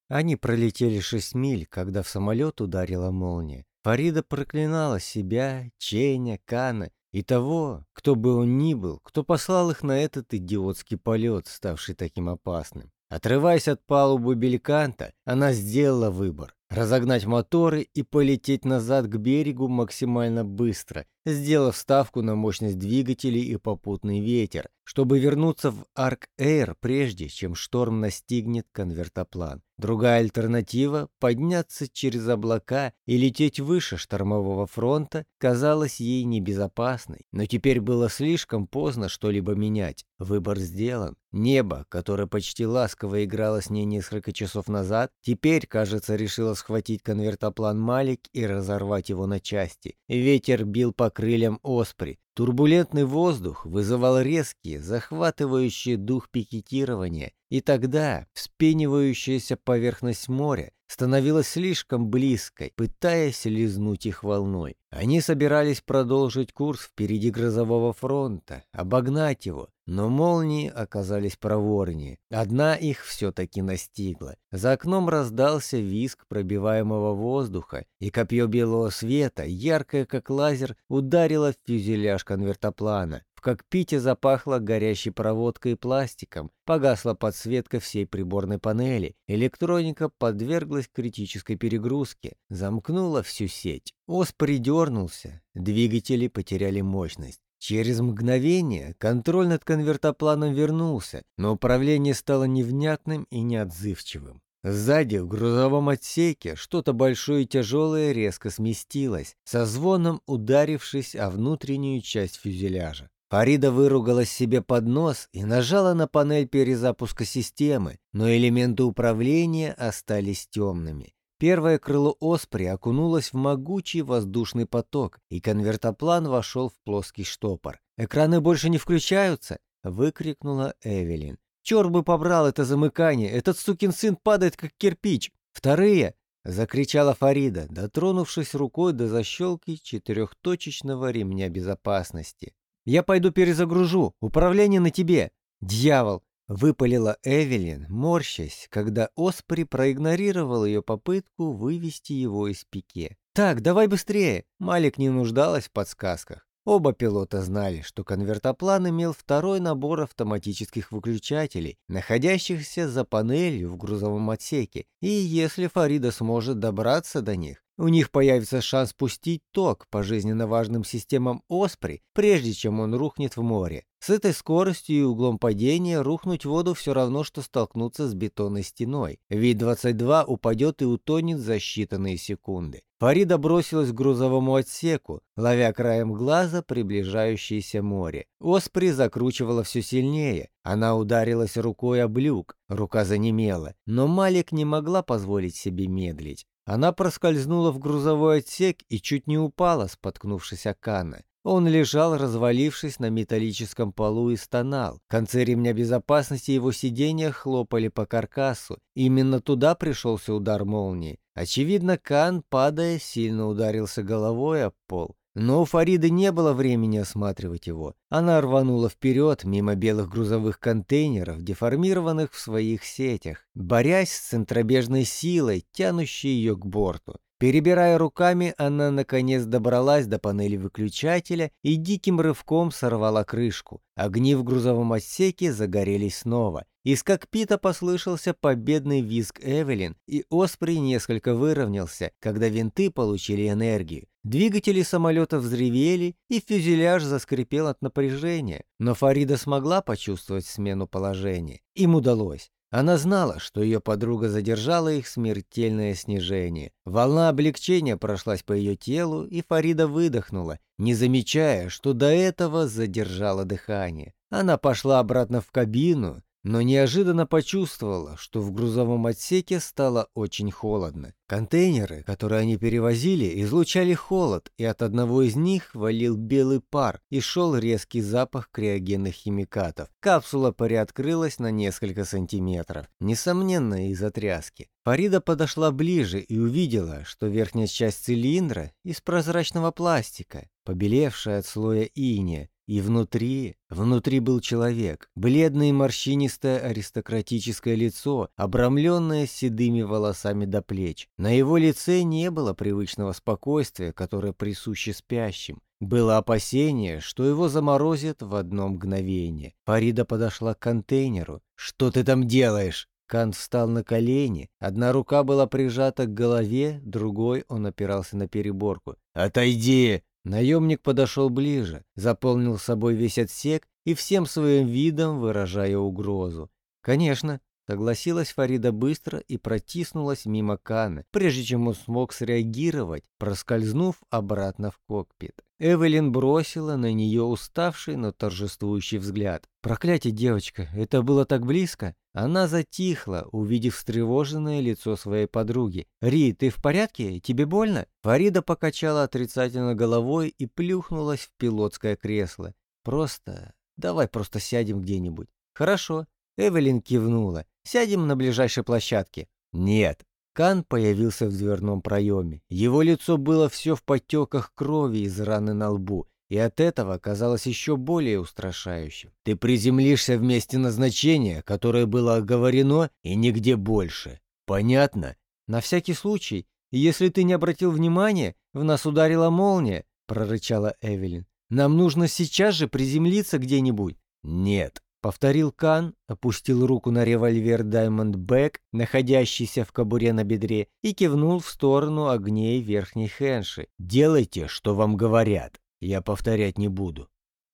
Они пролетели шесть миль, когда в самолет ударила молния. Фарида проклинала себя, Ченя, Кана и того, кто бы он ни был, кто послал их на этот идиотский полет, ставший таким опасным. Отрываясь от палубы Бельканта, она сделала выбор – разогнать моторы и полететь назад к берегу максимально быстро, сделав ставку на мощность двигателей и попутный ветер, чтобы вернуться в Арк-Эйр прежде, чем шторм настигнет конвертоплан. Другая альтернатива – подняться через облака и лететь выше штормового фронта – казалась ей небезопасной, но теперь было слишком поздно что-либо менять. Выбор сделан. Небо, которое почти ласково играло с ней несколько часов назад, теперь, кажется, решило схватить конвертоплан Малик и разорвать его на части. Ветер бил по крыльям Оспри, Турбулентный воздух вызывал резкие, захватывающие дух пикетирования, и тогда вспенивающаяся поверхность моря становилась слишком близкой, пытаясь лизнуть их волной. Они собирались продолжить курс впереди грозового фронта, обогнать его, но молнии оказались проворнее. Одна их все-таки настигла. За окном раздался визг пробиваемого воздуха, и копье белого света, яркое как лазер, ударило в фюзеляж конвертоплана. В кокпите запахло горящей проводкой и пластиком, погасла подсветка всей приборной панели, электроника подверглась критической перегрузке, замкнула всю сеть. Ос придернулся, двигатели потеряли мощность. Через мгновение контроль над конвертопланом вернулся, но управление стало невнятным и неотзывчивым. Сзади, в грузовом отсеке, что-то большое и тяжелое резко сместилось, со звоном ударившись о внутреннюю часть фюзеляжа. Фарида выругалась себе под нос и нажала на панель перезапуска системы, но элементы управления остались темными. Первое крыло Оспри окунулось в могучий воздушный поток, и конвертоплан вошел в плоский штопор. «Экраны больше не включаются!» — выкрикнула Эвелин. «Черт бы побрал это замыкание! Этот сукин сын падает, как кирпич! Вторые!» — закричала Фарида, дотронувшись рукой до защелки четырехточечного ремня безопасности. Я пойду перезагружу. Управление на тебе. Дьявол!» — выпалила Эвелин, морщась, когда Оспри проигнорировал ее попытку вывести его из пике. «Так, давай быстрее!» Малик не нуждалась в подсказках. Оба пилота знали, что конвертоплан имел второй набор автоматических выключателей, находящихся за панелью в грузовом отсеке, и если Фарида сможет добраться до них, у них появится шанс пустить ток по жизненно важным системам Оспри, прежде чем он рухнет в море. С этой скоростью и углом падения рухнуть в воду все равно, что столкнуться с бетонной стеной. Ви-22 упадет и утонет за считанные секунды. Фарида бросилась к грузовому отсеку, ловя краем глаза приближающееся море. Оспри закручивала все сильнее. Она ударилась рукой об люк, рука занемела, но Малик не могла позволить себе медлить. Она проскользнула в грузовой отсек и чуть не упала, споткнувшись о Кана. Он лежал, развалившись на металлическом полу и стонал. Концы ремня безопасности его сиденья хлопали по каркасу. Именно туда пришелся удар молнии. Очевидно, Кан, падая, сильно ударился головой об пол. Но у Фариды не было времени осматривать его. Она рванула вперед мимо белых грузовых контейнеров, деформированных в своих сетях, борясь с центробежной силой, тянущей ее к борту. Перебирая руками, она наконец добралась до панели выключателя и диким рывком сорвала крышку. Огни в грузовом отсеке загорелись снова. Из кокпита послышался победный визг Эвелин, и Оспри несколько выровнялся, когда винты получили энергию. Двигатели самолета взревели, и фюзеляж заскрипел от напряжения. Но Фарида смогла почувствовать смену положения. Им удалось. Она знала, что ее подруга задержала их смертельное снижение. Волна облегчения прошлась по ее телу, и Фарида выдохнула, не замечая, что до этого задержала дыхание. Она пошла обратно в кабину, но неожиданно почувствовала, что в грузовом отсеке стало очень холодно. Контейнеры, которые они перевозили, излучали холод, и от одного из них валил белый пар и шел резкий запах криогенных химикатов. Капсула приоткрылась на несколько сантиметров, несомненно из-за тряски. Фарида подошла ближе и увидела, что верхняя часть цилиндра из прозрачного пластика, побелевшая от слоя иния, И внутри, внутри был человек, бледное морщинистое аристократическое лицо, обрамленное седыми волосами до плеч. На его лице не было привычного спокойствия, которое присуще спящим. Было опасение, что его заморозят в одно мгновение. Фарида подошла к контейнеру. «Что ты там делаешь?» Кан встал на колени, одна рука была прижата к голове, другой он опирался на переборку. «Отойди!» Наемник подошел ближе, заполнил собой весь отсек и всем своим видом выражая угрозу. «Конечно», — согласилась Фарида быстро и протиснулась мимо Кана, прежде чем он смог среагировать, проскользнув обратно в кокпит. Эвелин бросила на нее уставший, но торжествующий взгляд. «Проклятие, девочка, это было так близко!» Она затихла, увидев встревоженное лицо своей подруги. «Ри, ты в порядке? Тебе больно?» Фарида покачала отрицательно головой и плюхнулась в пилотское кресло. «Просто... Давай просто сядем где-нибудь». «Хорошо». Эвелин кивнула. «Сядем на ближайшей площадке». «Нет». Кан появился в дверном проеме. Его лицо было все в потеках крови из раны на лбу и от этого казалось еще более устрашающим. Ты приземлишься в месте назначения, которое было оговорено, и нигде больше. Понятно? На всякий случай, если ты не обратил внимания, в нас ударила молния, прорычала Эвелин. Нам нужно сейчас же приземлиться где-нибудь. Нет, повторил Кан, опустил руку на револьвер Diamond Back, находящийся в кобуре на бедре, и кивнул в сторону огней верхней хенши. Делайте, что вам говорят я повторять не буду.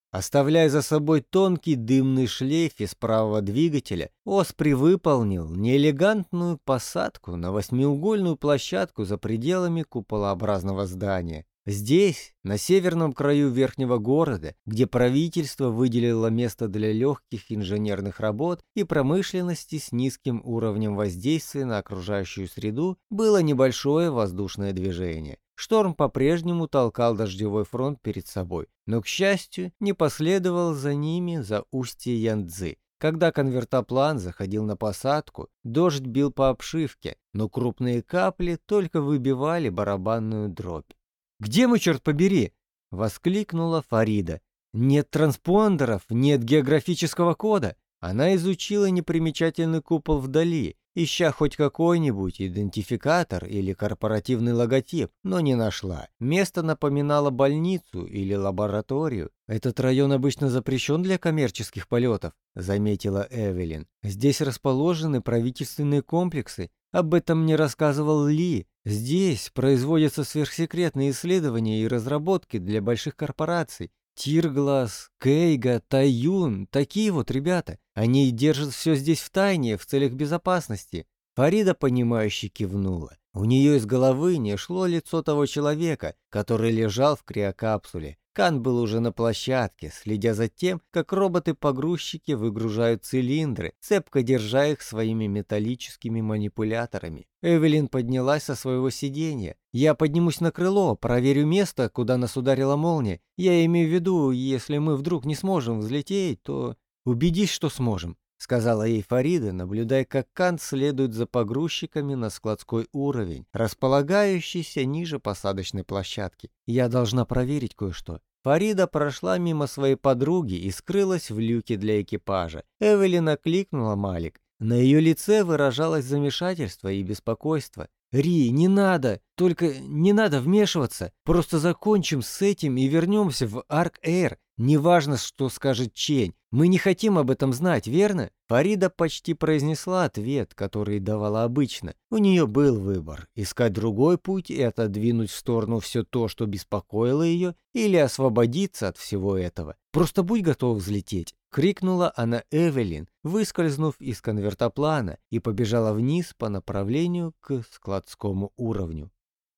Оставляя за собой тонкий дымный шлейф из правого двигателя, Оспри выполнил неэлегантную посадку на восьмиугольную площадку за пределами куполообразного здания. Здесь, на северном краю верхнего города, где правительство выделило место для легких инженерных работ и промышленности с низким уровнем воздействия на окружающую среду, было небольшое воздушное движение. Шторм по-прежнему толкал дождевой фронт перед собой, но, к счастью, не последовал за ними за устье Янцзы. Когда конвертоплан заходил на посадку, дождь бил по обшивке, но крупные капли только выбивали барабанную дробь. «Где мы, черт побери?» — воскликнула Фарида. «Нет транспондеров, нет географического кода». Она изучила непримечательный купол вдали, ища хоть какой-нибудь идентификатор или корпоративный логотип, но не нашла. Место напоминало больницу или лабораторию. «Этот район обычно запрещен для коммерческих полетов», — заметила Эвелин. «Здесь расположены правительственные комплексы. Об этом мне рассказывал Ли. Здесь производятся сверхсекретные исследования и разработки для больших корпораций. Тирглас, Кейга, Таюн, такие вот ребята. Они держат все здесь в тайне, в целях безопасности. Фарида, понимающе кивнула. У нее из головы не шло лицо того человека, который лежал в криокапсуле. Кан был уже на площадке, следя за тем, как роботы-погрузчики выгружают цилиндры, цепко держа их своими металлическими манипуляторами. Эвелин поднялась со своего сиденья. «Я поднимусь на крыло, проверю место, куда нас ударила молния. Я имею в виду, если мы вдруг не сможем взлететь, то убедись, что сможем сказала ей Фарида, наблюдая, как Кант следует за погрузчиками на складской уровень, располагающийся ниже посадочной площадки. Я должна проверить кое-что. Фарида прошла мимо своей подруги и скрылась в люке для экипажа. Эвелин окликнула Малик. На ее лице выражалось замешательство и беспокойство. «Ри, не надо! Только не надо вмешиваться! Просто закончим с этим и вернемся в Арк-Эйр. Неважно, что скажет Чень. Мы не хотим об этом знать, верно?» Фарида почти произнесла ответ, который давала обычно. У нее был выбор – искать другой путь и отодвинуть в сторону все то, что беспокоило ее, или освободиться от всего этого. «Просто будь готов взлететь!» — крикнула она Эвелин, выскользнув из конвертоплана и побежала вниз по направлению к складскому уровню.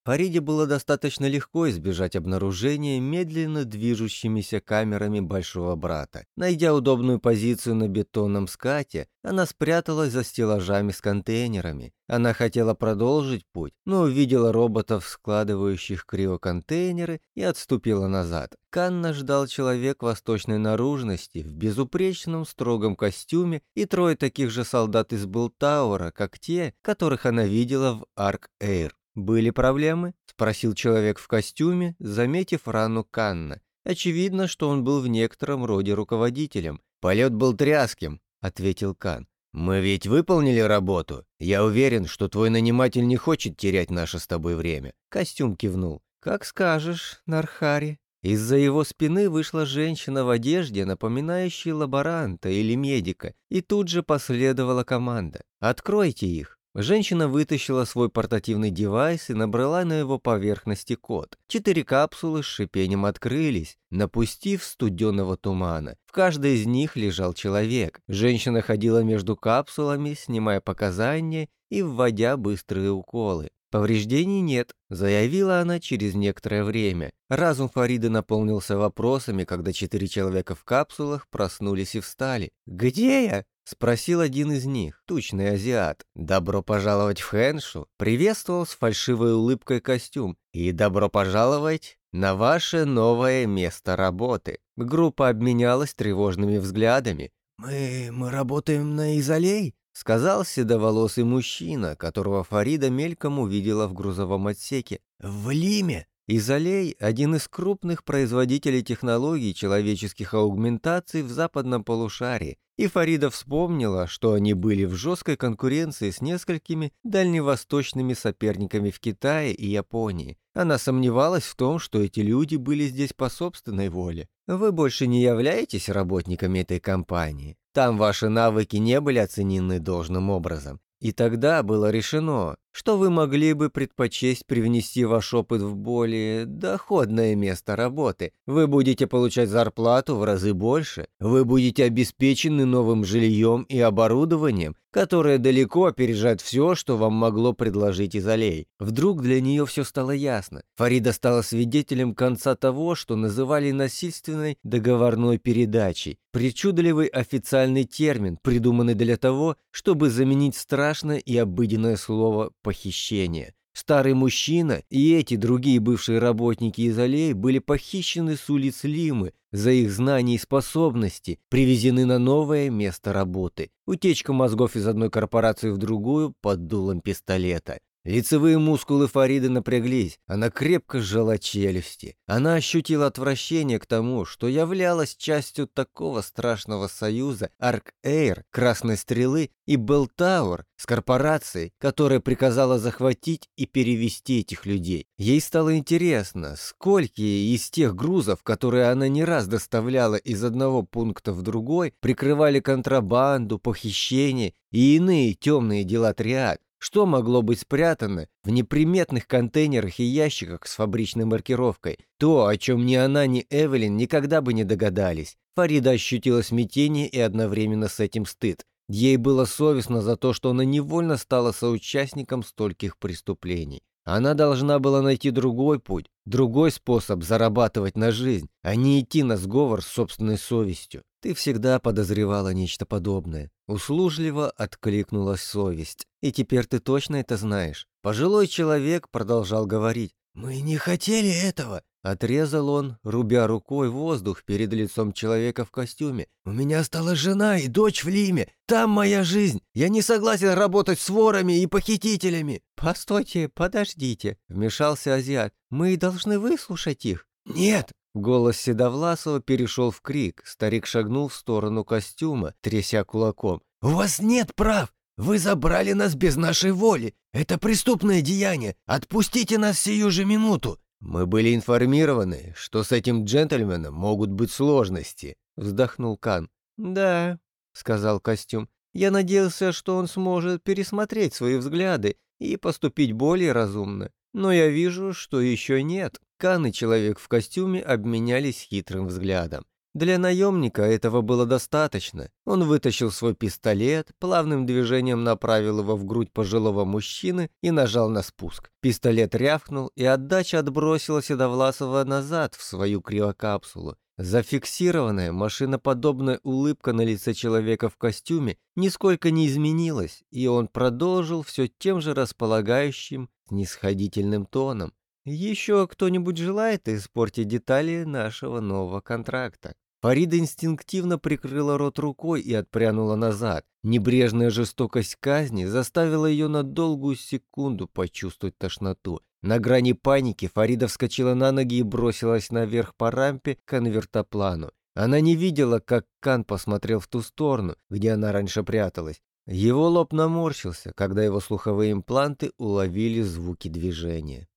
Фариде было достаточно легко избежать обнаружения медленно движущимися камерами Большого Брата. Найдя удобную позицию на бетонном скате, она спряталась за стеллажами с контейнерами. Она хотела продолжить путь, но увидела роботов, складывающих криоконтейнеры, и отступила назад. Канна ждал человек восточной наружности в безупречном строгом костюме и трое таких же солдат из Бултаура, как те, которых она видела в Арк-Эйр. «Были проблемы?» — спросил человек в костюме, заметив рану Канна. Очевидно, что он был в некотором роде руководителем. «Полет был тряским», — ответил Кан. «Мы ведь выполнили работу. Я уверен, что твой наниматель не хочет терять наше с тобой время». Костюм кивнул. «Как скажешь, Нархари». Из-за его спины вышла женщина в одежде, напоминающей лаборанта или медика, и тут же последовала команда «Откройте их». Женщина вытащила свой портативный девайс и набрала на его поверхности код. Четыре капсулы с шипением открылись, напустив студенного тумана. В каждой из них лежал человек. Женщина ходила между капсулами, снимая показания и вводя быстрые уколы. «Повреждений нет», — заявила она через некоторое время. Разум Фарида наполнился вопросами, когда четыре человека в капсулах проснулись и встали. «Где я?» — спросил один из них, тучный азиат. «Добро пожаловать в Хэншу!» — приветствовал с фальшивой улыбкой костюм. «И добро пожаловать на ваше новое место работы!» Группа обменялась тревожными взглядами. «Мы... мы работаем на изолей?» сказал седоволосый мужчина, которого Фарида мельком увидела в грузовом отсеке. «В Лиме!» Изолей – один из крупных производителей технологий человеческих аугментаций в западном полушарии, и Фарида вспомнила, что они были в жесткой конкуренции с несколькими дальневосточными соперниками в Китае и Японии. Она сомневалась в том, что эти люди были здесь по собственной воле. Вы больше не являетесь работниками этой компании. Там ваши навыки не были оценены должным образом. И тогда было решено, что вы могли бы предпочесть привнести ваш опыт в более доходное место работы. Вы будете получать зарплату в разы больше, вы будете обеспечены новым жильем и оборудованием, которое далеко опережает все, что вам могло предложить Изолей. Вдруг для нее все стало ясно. Фарида стала свидетелем конца того, что называли насильственной договорной передачей. Причудливый официальный термин, придуманный для того, чтобы заменить страшное и обыденное слово похищение. Старый мужчина и эти другие бывшие работники из аллей были похищены с улиц Лимы за их знания и способности, привезены на новое место работы. Утечка мозгов из одной корпорации в другую под дулом пистолета. Лицевые мускулы Фариды напряглись, она крепко сжала челюсти. Она ощутила отвращение к тому, что являлась частью такого страшного союза Арк-Эйр, Красной Стрелы и Белтауэр с корпорацией, которая приказала захватить и перевести этих людей. Ей стало интересно, сколько из тех грузов, которые она не раз доставляла из одного пункта в другой, прикрывали контрабанду, похищение и иные темные дела триад, что могло быть спрятано в неприметных контейнерах и ящиках с фабричной маркировкой? То, о чем ни она, ни Эвелин никогда бы не догадались. Фарида ощутила смятение и одновременно с этим стыд. Ей было совестно за то, что она невольно стала соучастником стольких преступлений. Она должна была найти другой путь, другой способ зарабатывать на жизнь, а не идти на сговор с собственной совестью. Ты всегда подозревала нечто подобное. Услужливо откликнулась совесть. И теперь ты точно это знаешь. Пожилой человек продолжал говорить. «Мы не хотели этого!» Отрезал он, рубя рукой воздух перед лицом человека в костюме. «У меня стала жена и дочь в Лиме. Там моя жизнь. Я не согласен работать с ворами и похитителями». «Постойте, подождите», — вмешался азиат. «Мы должны выслушать их». «Нет, Голос Седовласова перешел в крик. Старик шагнул в сторону костюма, тряся кулаком. «У вас нет прав! Вы забрали нас без нашей воли! Это преступное деяние! Отпустите нас сию же минуту!» «Мы были информированы, что с этим джентльменом могут быть сложности», — вздохнул Кан. «Да», — сказал костюм. «Я надеялся, что он сможет пересмотреть свои взгляды и поступить более разумно. Но я вижу, что еще нет». Кан и человек в костюме обменялись хитрым взглядом. Для наемника этого было достаточно. Он вытащил свой пистолет, плавным движением направил его в грудь пожилого мужчины и нажал на спуск. Пистолет рявкнул, и отдача отбросила Седовласова назад в свою криокапсулу. Зафиксированная машиноподобная улыбка на лице человека в костюме нисколько не изменилась, и он продолжил все тем же располагающим, снисходительным тоном. Еще кто-нибудь желает испортить детали нашего нового контракта? Фарида инстинктивно прикрыла рот рукой и отпрянула назад. Небрежная жестокость казни заставила ее на долгую секунду почувствовать тошноту. На грани паники Фарида вскочила на ноги и бросилась наверх по рампе к конвертоплану. Она не видела, как Кан посмотрел в ту сторону, где она раньше пряталась. Его лоб наморщился, когда его слуховые импланты уловили звуки движения.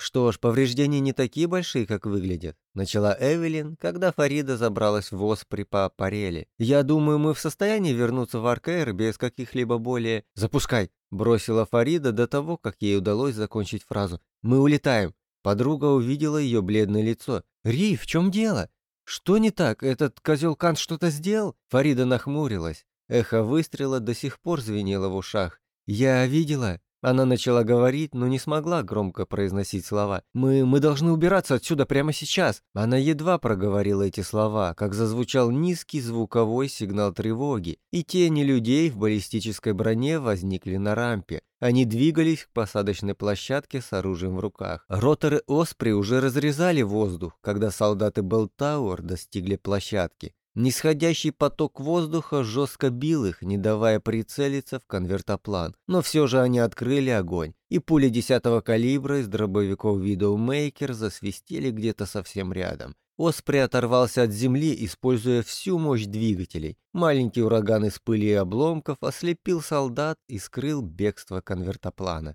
«Что ж, повреждения не такие большие, как выглядят», — начала Эвелин, когда Фарида забралась в Оспри по аппарели. «Я думаю, мы в состоянии вернуться в Аркэйр без каких-либо более...» «Запускай!» — бросила Фарида до того, как ей удалось закончить фразу. «Мы улетаем!» Подруга увидела ее бледное лицо. «Ри, в чем дело? Что не так? Этот козел Кан что-то сделал?» Фарида нахмурилась. Эхо выстрела до сих пор звенело в ушах. «Я видела...» Она начала говорить, но не смогла громко произносить слова. «Мы... мы должны убираться отсюда прямо сейчас!» Она едва проговорила эти слова, как зазвучал низкий звуковой сигнал тревоги, и тени людей в баллистической броне возникли на рампе. Они двигались к посадочной площадке с оружием в руках. Роторы Оспри уже разрезали воздух, когда солдаты Belltower достигли площадки. Нисходящий поток воздуха жестко бил их, не давая прицелиться в конвертоплан. Но все же они открыли огонь, и пули десятого калибра из дробовиков Widowmaker засвистели где-то совсем рядом. Оспри оторвался от земли, используя всю мощь двигателей. Маленький ураган из пыли и обломков ослепил солдат и скрыл бегство конвертоплана.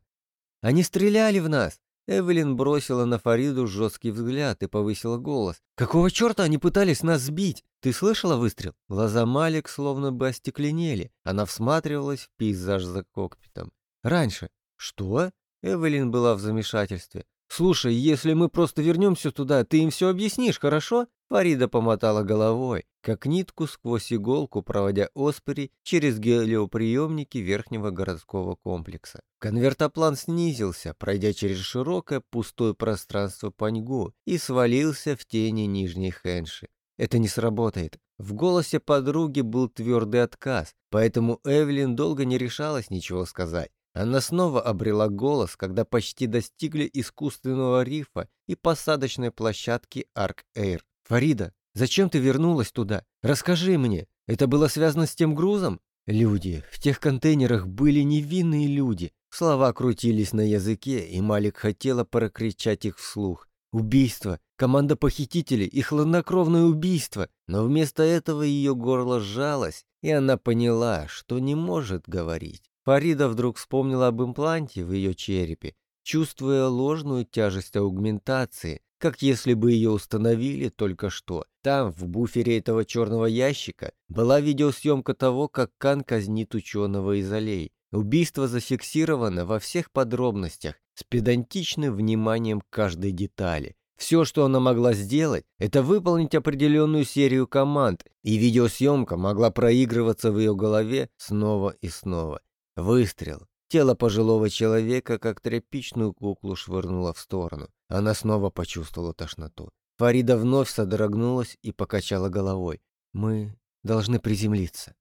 «Они стреляли в нас!» Эвелин бросила на Фариду жесткий взгляд и повысила голос. «Какого черта они пытались нас сбить? Ты слышала выстрел?» Глаза Малик словно бы остекленели. Она всматривалась в пейзаж за кокпитом. «Раньше». «Что?» Эвелин была в замешательстве. «Слушай, если мы просто вернемся туда, ты им все объяснишь, хорошо?» Фарида помотала головой, как нитку сквозь иголку, проводя Оспери через гелиоприемники верхнего городского комплекса. Конвертоплан снизился, пройдя через широкое пустое пространство Паньгу и свалился в тени нижней Хэнши. Это не сработает. В голосе подруги был твердый отказ, поэтому Эвелин долго не решалась ничего сказать. Она снова обрела голос, когда почти достигли искусственного рифа и посадочной площадки Арк-Эйр. «Фарида, зачем ты вернулась туда? Расскажи мне, это было связано с тем грузом?» Люди, в тех контейнерах были невинные люди. Слова крутились на языке, и Малик хотела прокричать их вслух. Убийство, команда похитителей и хладнокровное убийство. Но вместо этого ее горло сжалось, и она поняла, что не может говорить. Фарида вдруг вспомнила об импланте в ее черепе, чувствуя ложную тяжесть аугментации, как если бы ее установили только что. Там, в буфере этого черного ящика, была видеосъемка того, как Кан казнит ученого из аллей. Убийство зафиксировано во всех подробностях, с педантичным вниманием к каждой детали. Все, что она могла сделать, это выполнить определенную серию команд, и видеосъемка могла проигрываться в ее голове снова и снова. Выстрел. Тело пожилого человека, как тряпичную куклу, швырнуло в сторону. Она снова почувствовала тошноту. Фарида вновь содрогнулась и покачала головой. «Мы должны приземлиться».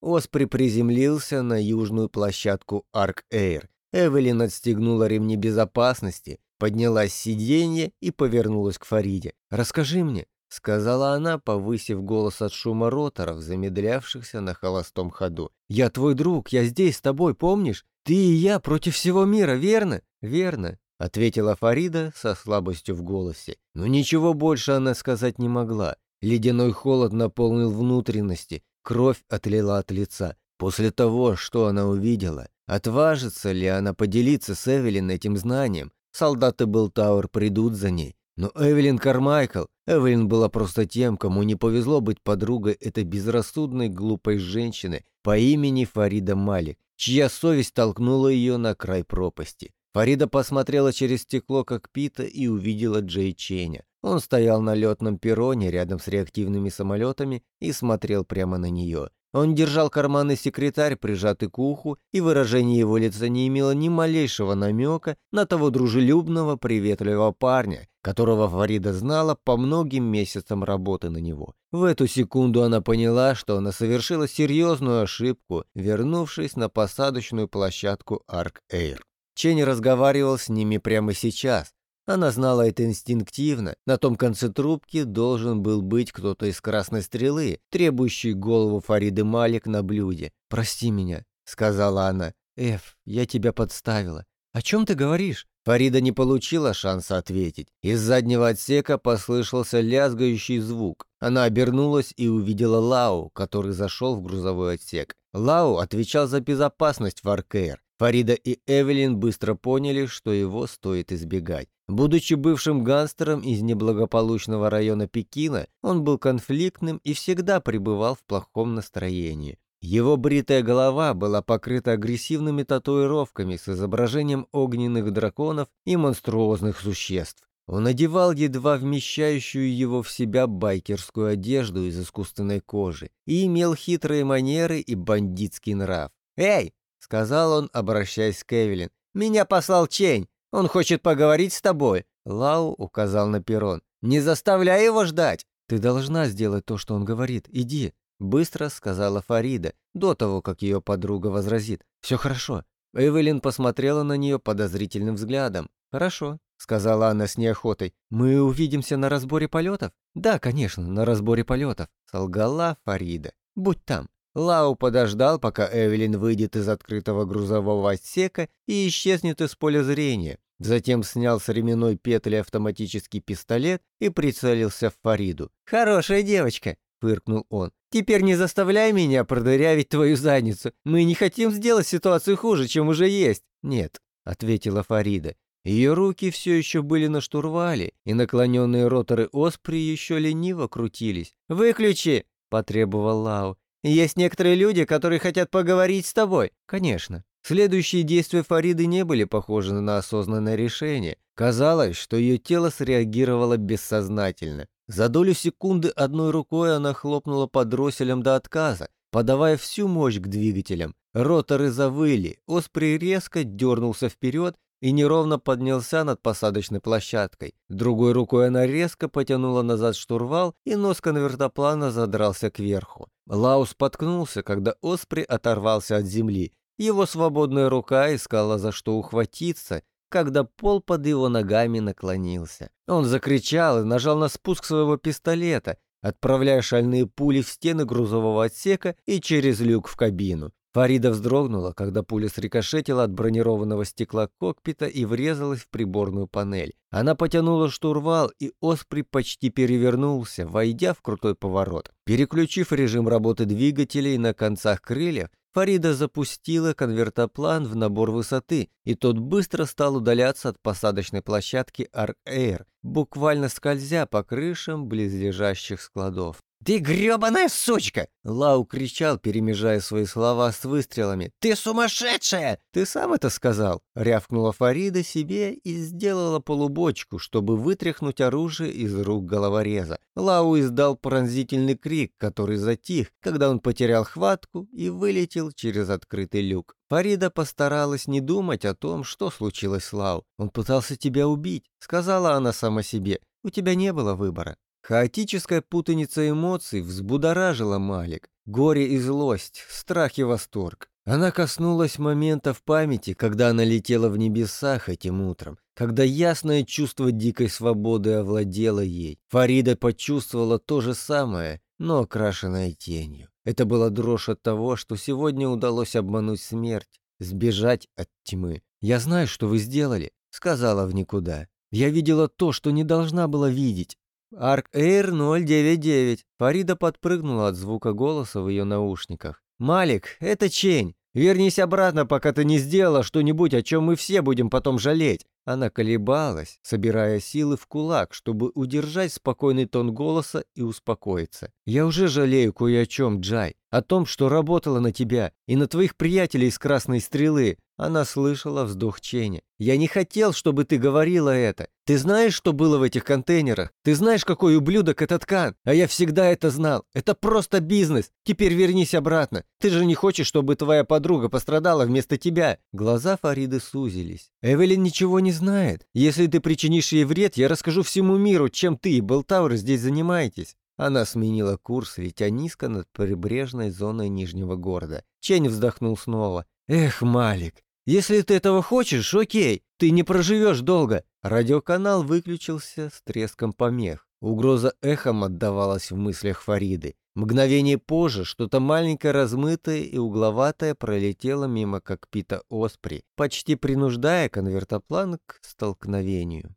Оспри приземлился на южную площадку Арк-Эйр. Эвелин отстегнула ремни безопасности, поднялась с сиденья и повернулась к Фариде. «Расскажи мне, — сказала она, повысив голос от шума роторов, замедлявшихся на холостом ходу. «Я твой друг, я здесь с тобой, помнишь? Ты и я против всего мира, верно?» «Верно», — ответила Фарида со слабостью в голосе. Но ничего больше она сказать не могла. Ледяной холод наполнил внутренности, кровь отлила от лица. После того, что она увидела, отважится ли она поделиться с Эвелин этим знанием? Солдаты Белтауэр придут за ней, но Эвелин Кармайкл, Эвелин была просто тем, кому не повезло быть подругой этой безрассудной глупой женщины по имени Фарида Малик, чья совесть толкнула ее на край пропасти. Фарида посмотрела через стекло кокпита и увидела Джей Ченя. Он стоял на летном перроне рядом с реактивными самолетами и смотрел прямо на нее. Он держал карманный секретарь, прижатый к уху, и выражение его лица не имело ни малейшего намека на того дружелюбного, приветливого парня, которого Фарида знала по многим месяцам работы на него. В эту секунду она поняла, что она совершила серьезную ошибку, вернувшись на посадочную площадку Арк-Эйр. Ченни разговаривал с ними прямо сейчас, она знала это инстинктивно. На том конце трубки должен был быть кто-то из красной стрелы, требующий голову Фариды Малик на блюде. «Прости меня», — сказала она. «Эф, я тебя подставила». «О чем ты говоришь?» Фарида не получила шанса ответить. Из заднего отсека послышался лязгающий звук. Она обернулась и увидела Лау, который зашел в грузовой отсек. Лау отвечал за безопасность в Аркейр. Фарида и Эвелин быстро поняли, что его стоит избегать. Будучи бывшим гангстером из неблагополучного района Пекина, он был конфликтным и всегда пребывал в плохом настроении. Его бритая голова была покрыта агрессивными татуировками с изображением огненных драконов и монструозных существ. Он одевал едва вмещающую его в себя байкерскую одежду из искусственной кожи и имел хитрые манеры и бандитский нрав. «Эй!» — сказал он, обращаясь к Эвелин. «Меня послал Чень! Он хочет поговорить с тобой!» Лау указал на перрон. «Не заставляй его ждать!» «Ты должна сделать то, что он говорит. Иди!» Быстро сказала Фарида, до того, как ее подруга возразит. «Все хорошо». Эвелин посмотрела на нее подозрительным взглядом. «Хорошо», — сказала она с неохотой. «Мы увидимся на разборе полетов?» «Да, конечно, на разборе полетов», — солгала Фарида. «Будь там». Лау подождал, пока Эвелин выйдет из открытого грузового отсека и исчезнет из поля зрения. Затем снял с ременной петли автоматический пистолет и прицелился в Фариду. «Хорошая девочка», — фыркнул он. «Теперь не заставляй меня продырявить твою задницу. Мы не хотим сделать ситуацию хуже, чем уже есть». «Нет», — ответила Фарида. Ее руки все еще были на штурвале, и наклоненные роторы Оспри еще лениво крутились. «Выключи!» — потребовал Лау. «Есть некоторые люди, которые хотят поговорить с тобой». «Конечно». Следующие действия Фариды не были похожи на осознанное решение. Казалось, что ее тело среагировало бессознательно. За долю секунды одной рукой она хлопнула под дросселем до отказа, подавая всю мощь к двигателям. Роторы завыли, Оспри резко дернулся вперед и неровно поднялся над посадочной площадкой. Другой рукой она резко потянула назад штурвал, и нос конвертоплана задрался кверху. Лаус споткнулся, когда Оспри оторвался от земли, его свободная рука искала за что ухватиться, когда пол под его ногами наклонился. Он закричал и нажал на спуск своего пистолета, отправляя шальные пули в стены грузового отсека и через люк в кабину. Фарида вздрогнула, когда пуля срикошетила от бронированного стекла кокпита и врезалась в приборную панель. Она потянула штурвал, и Оспри почти перевернулся, войдя в крутой поворот. Переключив режим работы двигателей на концах крыльев, Фарида запустила конвертоплан в набор высоты, и тот быстро стал удаляться от посадочной площадки Арк-Эйр, буквально скользя по крышам близлежащих складов. «Ты грёбаная сучка!» Лау кричал, перемежая свои слова с выстрелами. «Ты сумасшедшая!» «Ты сам это сказал!» Рявкнула Фарида себе и сделала полубочку, чтобы вытряхнуть оружие из рук головореза. Лау издал пронзительный крик, который затих, когда он потерял хватку и вылетел через открытый люк. Фарида постаралась не думать о том, что случилось с Лау. «Он пытался тебя убить», — сказала она сама себе. «У тебя не было выбора». Хаотическая путаница эмоций взбудоражила Малик. Горе и злость, страх и восторг. Она коснулась момента в памяти, когда она летела в небесах этим утром, когда ясное чувство дикой свободы овладело ей. Фарида почувствовала то же самое, но окрашенное тенью. Это была дрожь от того, что сегодня удалось обмануть смерть, сбежать от тьмы. «Я знаю, что вы сделали», — сказала в никуда. «Я видела то, что не должна была видеть. Арк Эйр 099. Фарида подпрыгнула от звука голоса в ее наушниках. «Малик, это Чень. Вернись обратно, пока ты не сделала что-нибудь, о чем мы все будем потом жалеть». Она колебалась, собирая силы в кулак, чтобы удержать спокойный тон голоса и успокоиться. «Я уже жалею кое о чем, Джай. О том, что работала на тебя и на твоих приятелей из Красной Стрелы. Она слышала вздох Ченя. «Я не хотел, чтобы ты говорила это. Ты знаешь, что было в этих контейнерах? Ты знаешь, какой ублюдок этот Кан? А я всегда это знал. Это просто бизнес. Теперь вернись обратно. Ты же не хочешь, чтобы твоя подруга пострадала вместо тебя?» Глаза Фариды сузились. «Эвелин ничего не знает. Если ты причинишь ей вред, я расскажу всему миру, чем ты и Белтауэр здесь занимаетесь». Она сменила курс, летя низко над прибрежной зоной Нижнего города. Чень вздохнул снова. «Эх, Малик, если ты этого хочешь, окей, ты не проживешь долго. Радиоканал выключился с треском помех. Угроза эхом отдавалась в мыслях Фариды. Мгновение позже что-то маленькое, размытое и угловатое пролетело мимо кокпита Оспри, почти принуждая конвертоплан к столкновению.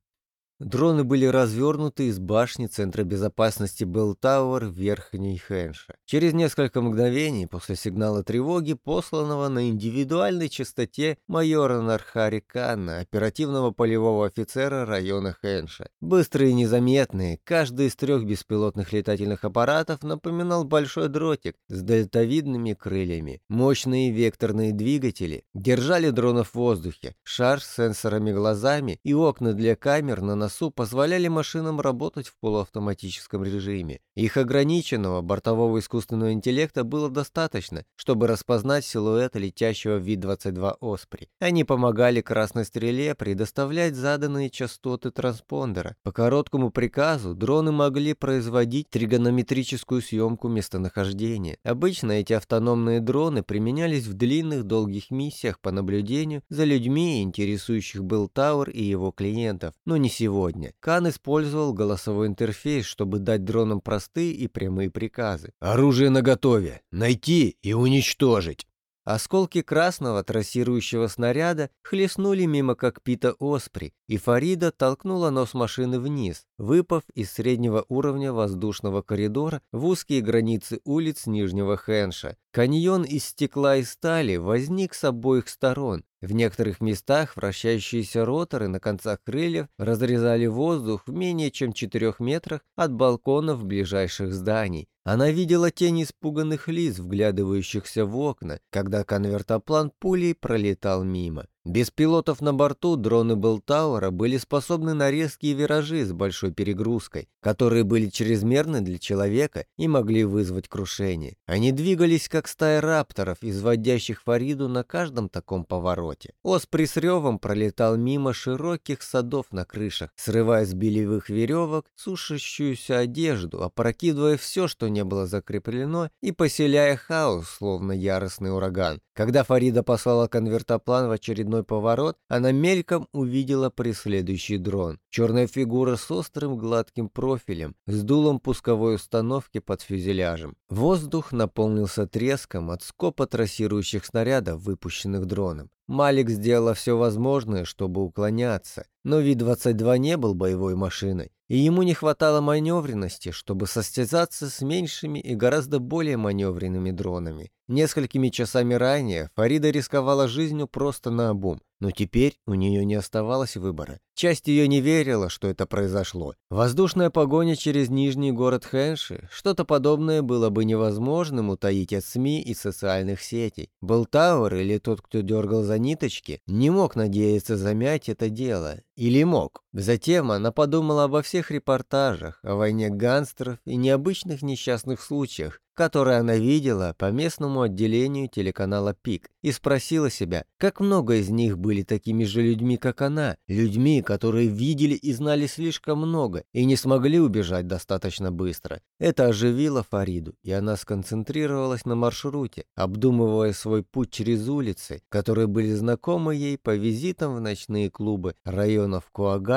Дроны были развернуты из башни Центра безопасности Белл Тауэр в Верхней Хэнше. Через несколько мгновений после сигнала тревоги, посланного на индивидуальной частоте майора Нархари Канна, оперативного полевого офицера района Хэнша. Быстрые и незаметные, каждый из трех беспилотных летательных аппаратов напоминал большой дротик с дельтовидными крыльями. Мощные векторные двигатели держали дронов в воздухе, шар с сенсорами глазами и окна для камер на носу позволяли машинам работать в полуавтоматическом режиме. Их ограниченного бортового искусственного интеллекта было достаточно, чтобы распознать силуэт летящего Ви-22 Оспри. Они помогали Красной Стреле предоставлять заданные частоты транспондера. По короткому приказу дроны могли производить тригонометрическую съемку местонахождения. Обычно эти автономные дроны применялись в длинных долгих миссиях по наблюдению за людьми, интересующих Белл Тауэр и его клиентов, но не сегодня сегодня. Кан использовал голосовой интерфейс, чтобы дать дронам простые и прямые приказы. «Оружие наготове! Найти и уничтожить!» Осколки красного трассирующего снаряда хлестнули мимо кокпита Оспри, и Фарида толкнула нос машины вниз, выпав из среднего уровня воздушного коридора в узкие границы улиц Нижнего Хенша. Каньон из стекла и стали возник с обоих сторон. В некоторых местах вращающиеся роторы на концах крыльев разрезали воздух в менее чем четырех метрах от балконов ближайших зданий. Она видела тени испуганных лиц, вглядывающихся в окна, когда конвертоплан пулей пролетал мимо. Без пилотов на борту дроны Белтауэра были способны на резкие виражи с большой перегрузкой, которые были чрезмерны для человека и могли вызвать крушение. Они двигались как стая рапторов, изводящих Фариду на каждом таком повороте. Оспри с ревом пролетал мимо широких садов на крышах, срывая с белевых веревок сушащуюся одежду, опрокидывая все, что не было закреплено, и поселяя хаос, словно яростный ураган. Когда Фарида послала конвертоплан в очередной поворот, она мельком увидела преследующий дрон. Черная фигура с острым гладким профилем, с дулом пусковой установки под фюзеляжем. Воздух наполнился треском от скопа трассирующих снарядов, выпущенных дроном. Малик сделала все возможное, чтобы уклоняться, но Ви-22 не был боевой машиной, и ему не хватало маневренности, чтобы состязаться с меньшими и гораздо более маневренными дронами. Несколькими часами ранее Фарида рисковала жизнью просто на обум, но теперь у нее не оставалось выбора. Часть ее не верила, что это произошло. Воздушная погоня через нижний город Хэнши, что-то подобное было бы невозможным утаить от СМИ и социальных сетей. Был Тауэр или тот, кто дергал за ниточки, не мог надеяться замять это дело. Или мог. Затем она подумала обо всех репортажах, о войне гангстеров и необычных несчастных случаях, которые она видела по местному отделению телеканала ПИК, и спросила себя, как много из них были такими же людьми, как она, людьми, которые видели и знали слишком много и не смогли убежать достаточно быстро. Это оживило Фариду, и она сконцентрировалась на маршруте, обдумывая свой путь через улицы, которые были знакомы ей по визитам в ночные клубы районов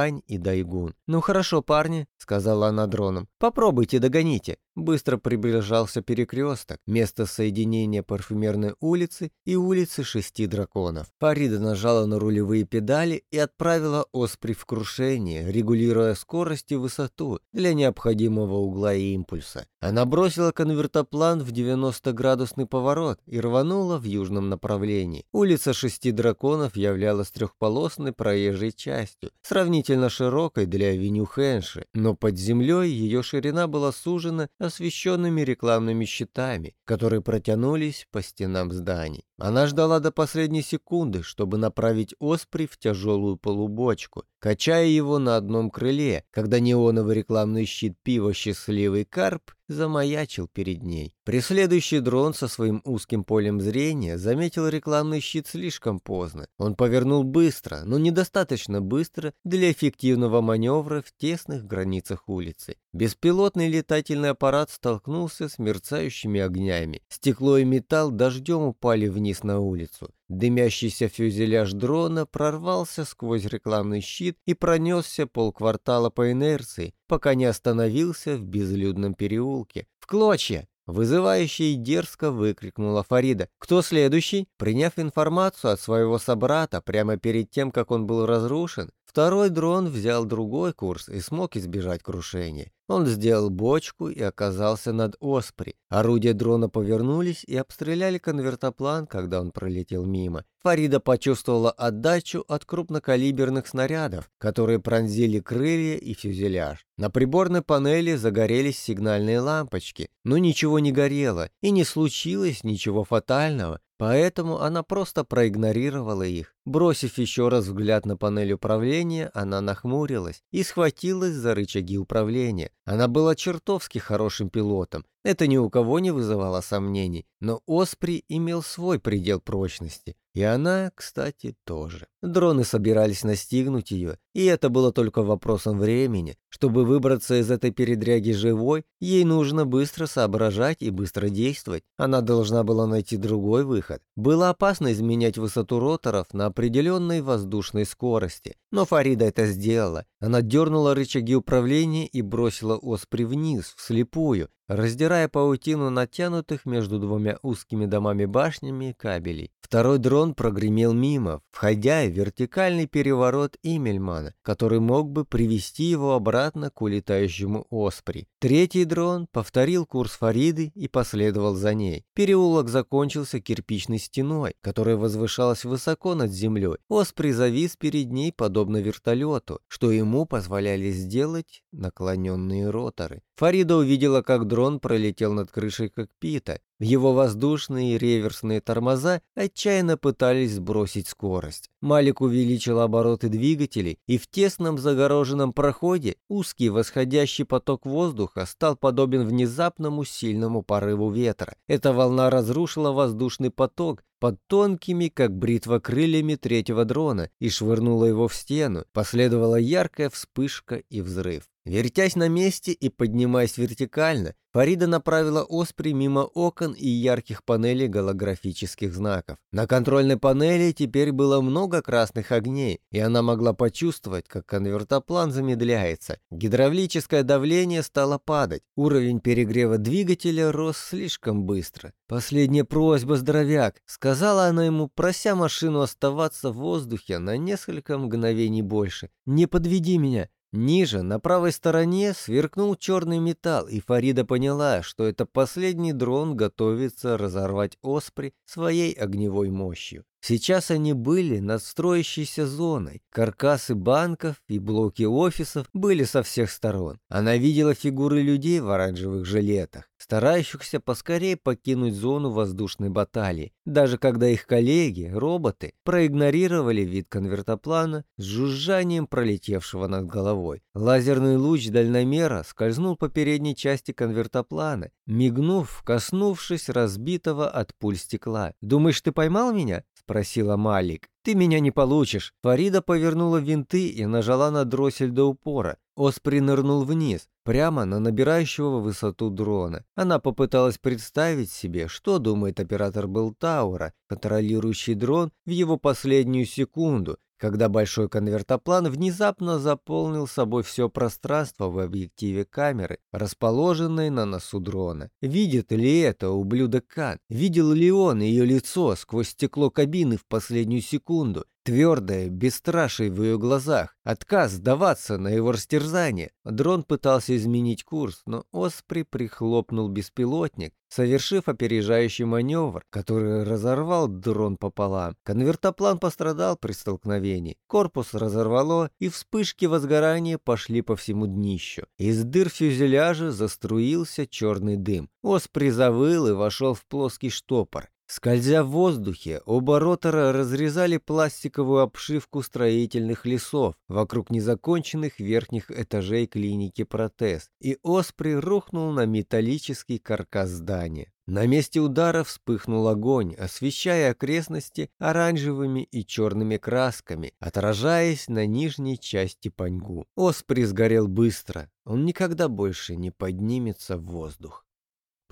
Куагань и Дайгун. «Ну хорошо, парни», — сказала она дроном, — «попробуйте догоните». Быстро приближался перекресток, место соединения парфюмерной улицы и улицы Шести Драконов. Фарида нажала на рулевые педали и отправила Оспри в крушение, регулируя скорость и высоту для необходимого угла и импульса. Она бросила конвертоплан в 90-градусный поворот и рванула в южном направлении. Улица Шести Драконов являлась трехполосной проезжей частью, сравнительно широкой для авеню Хэнши, но под землей ее ширина была сужена освещенными рекламными щитами, которые протянулись по стенам зданий. Она ждала до последней секунды, чтобы направить Оспри в тяжелую полубочку, качая его на одном крыле, когда неоновый рекламный щит пива «Счастливый карп» замаячил перед ней. Преследующий дрон со своим узким полем зрения заметил рекламный щит слишком поздно. Он повернул быстро, но недостаточно быстро для эффективного маневра в тесных границах улицы. Беспилотный летательный аппарат столкнулся с мерцающими огнями. Стекло и металл дождем упали вниз на улицу. Дымящийся фюзеляж дрона прорвался сквозь рекламный щит и пронесся полквартала по инерции, пока не остановился в безлюдном переулке. «В клочья!» Вызывающе и дерзко выкрикнула Фарида. «Кто следующий?» Приняв информацию от своего собрата прямо перед тем, как он был разрушен, второй дрон взял другой курс и смог избежать крушения. Он сделал бочку и оказался над Оспри. Орудия дрона повернулись и обстреляли конвертоплан, когда он пролетел мимо. Фарида почувствовала отдачу от крупнокалиберных снарядов, которые пронзили крылья и фюзеляж. На приборной панели загорелись сигнальные лампочки, но ничего не горело и не случилось ничего фатального, поэтому она просто проигнорировала их. Бросив еще раз взгляд на панель управления, она нахмурилась и схватилась за рычаги управления. Она была чертовски хорошим пилотом, это ни у кого не вызывало сомнений, но Оспри имел свой предел прочности, и она, кстати, тоже. Дроны собирались настигнуть ее, и это было только вопросом времени. Чтобы выбраться из этой передряги живой, ей нужно быстро соображать и быстро действовать. Она должна была найти другой выход. Было опасно изменять высоту роторов на определенной воздушной скорости, но Фарида это сделала. Она дернула рычаги управления и бросила Оспри вниз, вслепую, раздирая паутину натянутых между двумя узкими домами башнями кабелей. Второй дрон прогремел мимо, входя в вертикальный переворот Имельмана, который мог бы привести его обратно к улетающему Оспри. Третий дрон повторил курс Фариды и последовал за ней. Переулок закончился кирпичной стеной, которая возвышалась высоко над землей. Оспри завис перед ней, подобно вертолету, что ему позволяли сделать наклоненные роторы. Фарида увидела, как дрон пролетел над крышей кокпита. Его воздушные и реверсные тормоза отчаянно пытались сбросить скорость. Малик увеличил обороты двигателей, и в тесном загороженном проходе узкий восходящий поток воздуха стал подобен внезапному сильному порыву ветра. Эта волна разрушила воздушный поток, под тонкими, как бритва крыльями третьего дрона и швырнула его в стену. Последовала яркая вспышка и взрыв. Вертясь на месте и поднимаясь вертикально, Фарида направила Оспри мимо окон и ярких панелей голографических знаков. На контрольной панели теперь было много красных огней, и она могла почувствовать, как конвертоплан замедляется. Гидравлическое давление стало падать, уровень перегрева двигателя рос слишком быстро. «Последняя просьба, здоровяк», — сказала она ему, прося машину оставаться в воздухе на несколько мгновений больше. «Не подведи меня, Ниже, на правой стороне, сверкнул черный металл, и Фарида поняла, что это последний дрон готовится разорвать Оспри своей огневой мощью. Сейчас они были над строящейся зоной. Каркасы банков и блоки офисов были со всех сторон. Она видела фигуры людей в оранжевых жилетах, старающихся поскорее покинуть зону воздушной баталии, даже когда их коллеги, роботы, проигнорировали вид конвертоплана с жужжанием пролетевшего над головой. Лазерный луч дальномера скользнул по передней части конвертоплана, мигнув, коснувшись разбитого от пуль стекла. «Думаешь, ты поймал меня?» Спросила Малик. «Ты меня не получишь!» Фарида повернула винты и нажала на дроссель до упора. Оспри нырнул вниз, прямо на набирающего высоту дрона. Она попыталась представить себе, что думает оператор Белтаура, контролирующий дрон в его последнюю секунду, когда большой конвертоплан внезапно заполнил собой все пространство в объективе камеры, расположенной на носу дрона. Видит ли это ублюдок Кан? Видел ли он ее лицо сквозь стекло кабины в последнюю секунду? Твердое, бесстрашие в ее глазах, отказ сдаваться на его растерзание. Дрон пытался изменить курс, но Оспри прихлопнул беспилотник, совершив опережающий маневр, который разорвал дрон пополам. Конвертоплан пострадал при столкновении. Корпус разорвало, и вспышки возгорания пошли по всему днищу. Из дыр фюзеляжа заструился черный дым. Оспри завыл и вошел в плоский штопор. Скользя в воздухе, оба ротора разрезали пластиковую обшивку строительных лесов вокруг незаконченных верхних этажей клиники протез, и Оспри рухнул на металлический каркас здания. На месте удара вспыхнул огонь, освещая окрестности оранжевыми и черными красками, отражаясь на нижней части паньгу. Оспри сгорел быстро, он никогда больше не поднимется в воздух.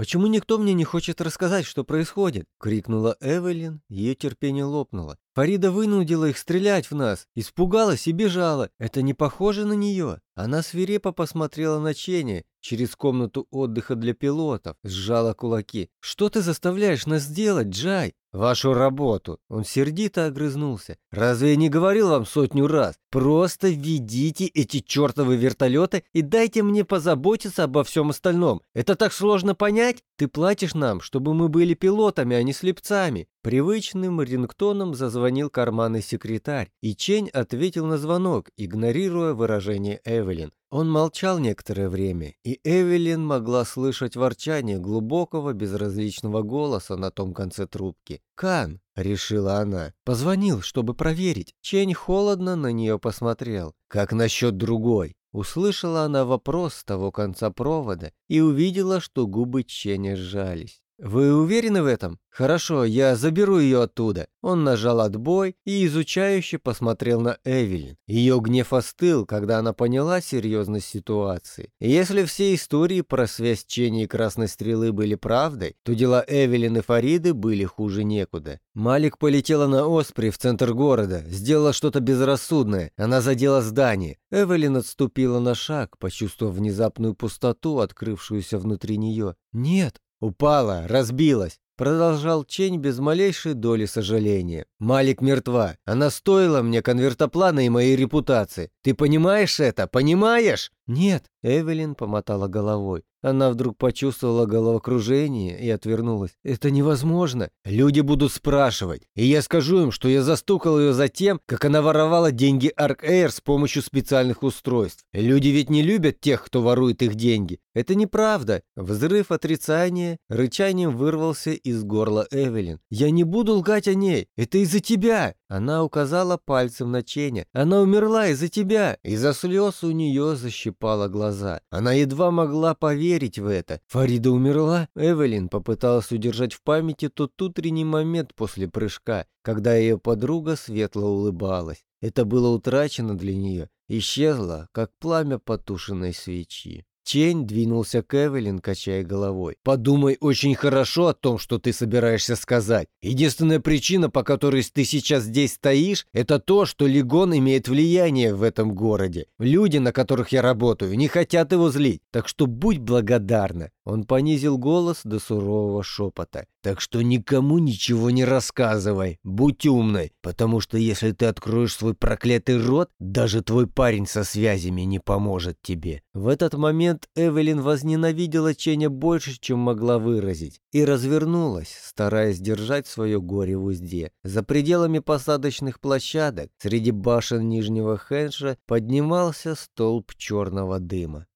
«Почему никто мне не хочет рассказать, что происходит?» — крикнула Эвелин, ее терпение лопнуло. «Фарида вынудила их стрелять в нас, испугалась и бежала. Это не похоже на нее». Она свирепо посмотрела на Ченя через комнату отдыха для пилотов, сжала кулаки. «Что ты заставляешь нас делать, Джай?» «Вашу работу!» Он сердито огрызнулся. «Разве я не говорил вам сотню раз? Просто ведите эти чертовы вертолеты и дайте мне позаботиться обо всем остальном. Это так сложно понять? Ты платишь нам, чтобы мы были пилотами, а не слепцами». Привычным рингтоном зазвонил карманный секретарь, и Чень ответил на звонок, игнорируя выражение Эвелин. Он молчал некоторое время, и Эвелин могла слышать ворчание глубокого безразличного голоса на том конце трубки. «Кан», — решила она, — позвонил, чтобы проверить. Чень холодно на нее посмотрел. «Как насчет другой?» Услышала она вопрос с того конца провода и увидела, что губы Ченя сжались. «Вы уверены в этом? Хорошо, я заберу ее оттуда». Он нажал отбой и изучающе посмотрел на Эвелин. Ее гнев остыл, когда она поняла серьезность ситуации. если все истории про связь Чени и Красной Стрелы были правдой, то дела Эвелин и Фариды были хуже некуда. Малик полетела на Оспри в центр города, сделала что-то безрассудное. Она задела здание. Эвелин отступила на шаг, почувствовав внезапную пустоту, открывшуюся внутри нее. «Нет», Упала, разбилась. Продолжал Чень без малейшей доли сожаления. «Малик мертва. Она стоила мне конвертоплана и моей репутации. Ты понимаешь это? Понимаешь?» «Нет», — Эвелин помотала головой. Она вдруг почувствовала головокружение и отвернулась. «Это невозможно. Люди будут спрашивать. И я скажу им, что я застукал ее за тем, как она воровала деньги Arc Air с помощью специальных устройств. Люди ведь не любят тех, кто ворует их деньги. Это неправда». Взрыв отрицания рычанием вырвался из горла Эвелин. «Я не буду лгать о ней. Это из-за тебя. Она указала пальцем на Ченя. «Она умерла из-за тебя!» Из-за слез у нее защипала глаза. Она едва могла поверить в это. Фарида умерла? Эвелин попыталась удержать в памяти тот утренний момент после прыжка, когда ее подруга светло улыбалась. Это было утрачено для нее, исчезло, как пламя потушенной свечи. Чень двинулся к Эвелин, качая головой. «Подумай очень хорошо о том, что ты собираешься сказать. Единственная причина, по которой ты сейчас здесь стоишь, это то, что Легон имеет влияние в этом городе. Люди, на которых я работаю, не хотят его злить, так что будь благодарна». Он понизил голос до сурового шепота. «Так что никому ничего не рассказывай, будь умной, потому что если ты откроешь свой проклятый рот, даже твой парень со связями не поможет тебе». В этот момент Эвелин возненавидела Ченя больше, чем могла выразить, и развернулась, стараясь держать свое горе в узде. За пределами посадочных площадок, среди башен Нижнего Хенша, поднимался столб черного дыма.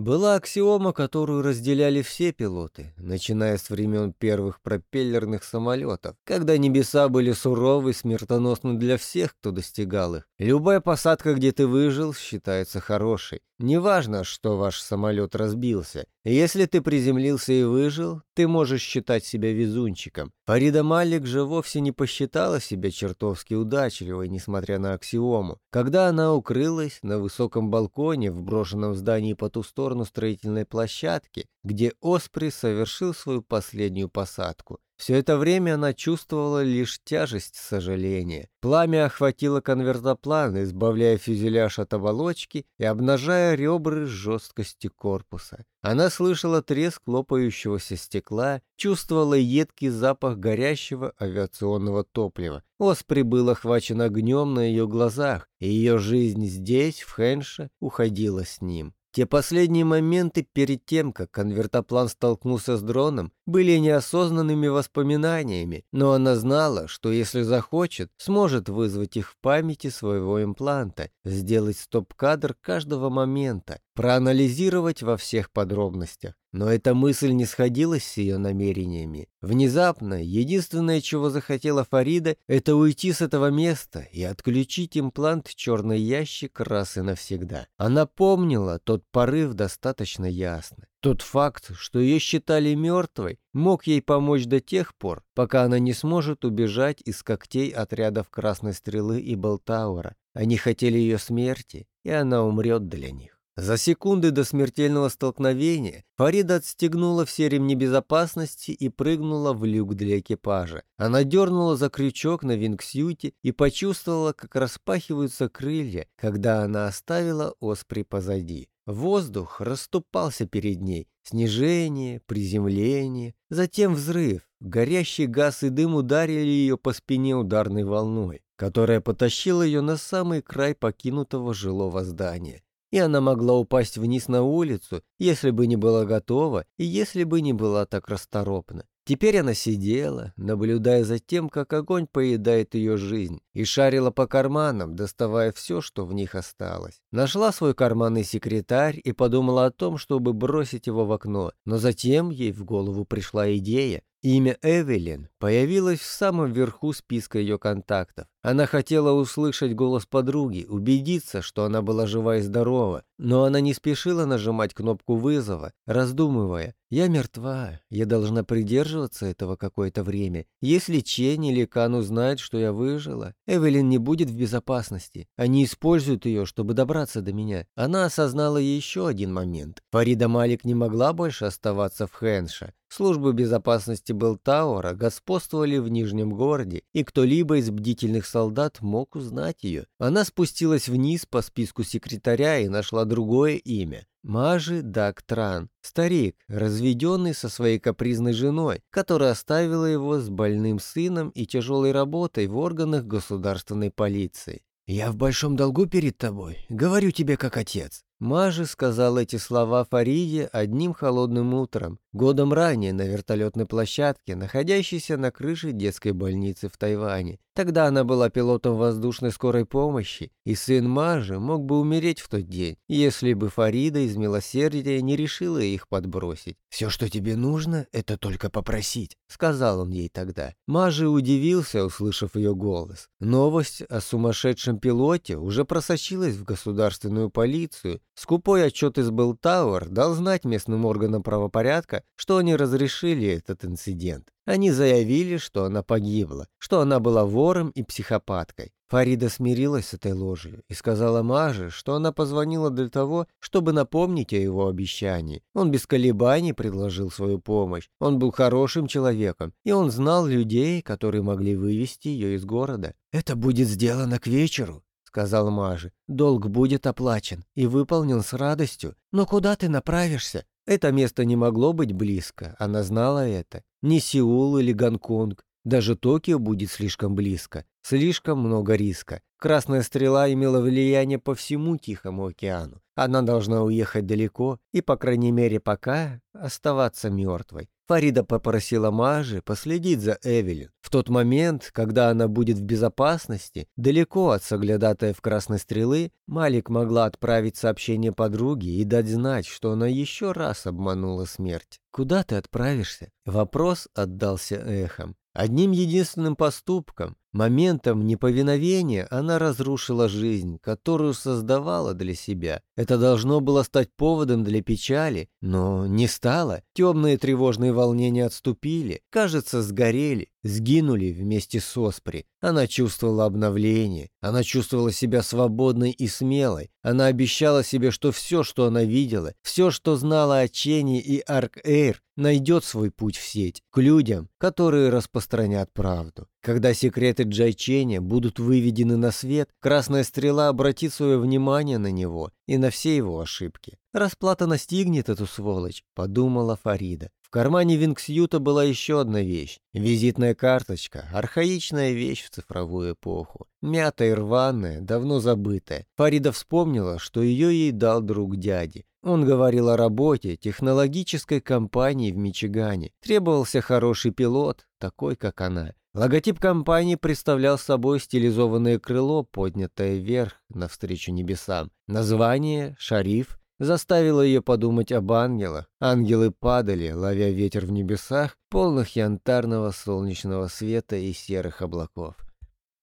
Была аксиома, которую разделяли все пилоты, начиная с времен первых пропеллерных самолетов, когда небеса были суровы и смертоносны для всех, кто достигал их. Любая посадка, где ты выжил, считается хорошей. Неважно, что ваш самолет разбился. Если ты приземлился и выжил, ты можешь считать себя везунчиком. Фарида Малик же вовсе не посчитала себя чертовски удачливой, несмотря на аксиому. Когда она укрылась на высоком балконе в брошенном здании по ту сторону строительной площадки, где Оспри совершил свою последнюю посадку, все это время она чувствовала лишь тяжесть сожаления. Пламя охватило конвертоплан, избавляя фюзеляж от оболочки и обнажая ребры жесткости корпуса. Она слышала треск лопающегося стекла, чувствовала едкий запах горящего авиационного топлива. Оспри был охвачен огнем на ее глазах, и ее жизнь здесь, в Хенше, уходила с ним. Те последние моменты перед тем, как конвертоплан столкнулся с дроном, были неосознанными воспоминаниями, но она знала, что если захочет, сможет вызвать их в памяти своего импланта, сделать стоп-кадр каждого момента, проанализировать во всех подробностях. Но эта мысль не сходилась с ее намерениями. Внезапно, единственное, чего захотела Фарида, это уйти с этого места и отключить имплант черный ящик раз и навсегда. Она помнила тот порыв достаточно ясно. Тот факт, что ее считали мертвой, мог ей помочь до тех пор, пока она не сможет убежать из когтей отрядов Красной Стрелы и Болтаура. Они хотели ее смерти, и она умрет для них. За секунды до смертельного столкновения Фарида отстегнула все ремни безопасности и прыгнула в люк для экипажа. Она дернула за крючок на вингсюте и почувствовала, как распахиваются крылья, когда она оставила Оспри позади. Воздух расступался перед ней. Снижение, приземление, затем взрыв. Горящий газ и дым ударили ее по спине ударной волной, которая потащила ее на самый край покинутого жилого здания и она могла упасть вниз на улицу, если бы не была готова и если бы не была так расторопна. Теперь она сидела, наблюдая за тем, как огонь поедает ее жизнь, и шарила по карманам, доставая все, что в них осталось. Нашла свой карманный секретарь и подумала о том, чтобы бросить его в окно, но затем ей в голову пришла идея, Имя Эвелин появилось в самом верху списка ее контактов. Она хотела услышать голос подруги, убедиться, что она была жива и здорова, но она не спешила нажимать кнопку вызова, раздумывая, «Я мертва, я должна придерживаться этого какое-то время. Если Чен или Кан узнают, что я выжила, Эвелин не будет в безопасности. Они используют ее, чтобы добраться до меня». Она осознала еще один момент. Фарида Малик не могла больше оставаться в Хэнша. Службы безопасности Белтаура господствовали в Нижнем городе, и кто-либо из бдительных солдат мог узнать ее. Она спустилась вниз по списку секретаря и нашла другое имя. Мажи Дактран, старик, разведенный со своей капризной женой, которая оставила его с больным сыном и тяжелой работой в органах государственной полиции. «Я в большом долгу перед тобой, говорю тебе как отец. Мажи сказал эти слова Фариде одним холодным утром, годом ранее на вертолетной площадке, находящейся на крыше детской больницы в Тайване. Тогда она была пилотом воздушной скорой помощи, и сын Мажи мог бы умереть в тот день, если бы Фарида из милосердия не решила их подбросить. «Все, что тебе нужно, это только попросить», — сказал он ей тогда. Мажи удивился, услышав ее голос. Новость о сумасшедшем пилоте уже просочилась в государственную полицию, Скупой отчет из Белтауэр дал знать местным органам правопорядка, что они разрешили этот инцидент. Они заявили, что она погибла, что она была вором и психопаткой. Фарида смирилась с этой ложью и сказала Маже, что она позвонила для того, чтобы напомнить о его обещании. Он без колебаний предложил свою помощь. Он был хорошим человеком, и он знал людей, которые могли вывести ее из города. «Это будет сделано к вечеру», сказал Мажи. «Долг будет оплачен и выполнен с радостью. Но куда ты направишься?» Это место не могло быть близко, она знала это. Не Сеул или Гонконг, даже Токио будет слишком близко, слишком много риска. Красная стрела имела влияние по всему Тихому океану. Она должна уехать далеко и, по крайней мере, пока оставаться мертвой. Фарида попросила Мажи последить за Эвелин. В тот момент, когда она будет в безопасности, далеко от соглядатая в Красной Стрелы, Малик могла отправить сообщение подруге и дать знать, что она еще раз обманула смерть. «Куда ты отправишься?» Вопрос отдался эхом. Одним единственным поступком, моментом неповиновения, она разрушила жизнь, которую создавала для себя. Это должно было стать поводом для печали, но не стало. Темные тревожные волнения отступили, кажется, сгорели, сгинули вместе с Оспри. Она чувствовала обновление, она чувствовала себя свободной и смелой. Она обещала себе, что все, что она видела, все, что знала о Чене и Арк-Эйр, найдет свой путь в сеть, к людям, которые распространят правду. Когда секреты Джайченя будут выведены на свет, Красная Стрела обратит свое внимание на него и на все его ошибки. «Расплата настигнет эту сволочь», — подумала Фарида. В кармане Винксюта была еще одна вещь. Визитная карточка, архаичная вещь в цифровую эпоху. Мятая рваная, давно забытая. Фарида вспомнила, что ее ей дал друг дяди. Он говорил о работе технологической компании в Мичигане. Требовался хороший пилот, такой, как она. Логотип компании представлял собой стилизованное крыло, поднятое вверх, навстречу небесам. Название «Шариф» заставило ее подумать об ангелах. Ангелы падали, ловя ветер в небесах, полных янтарного солнечного света и серых облаков.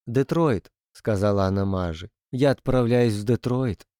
«Детройт», — сказала она Маже. «Я отправляюсь в Детройт».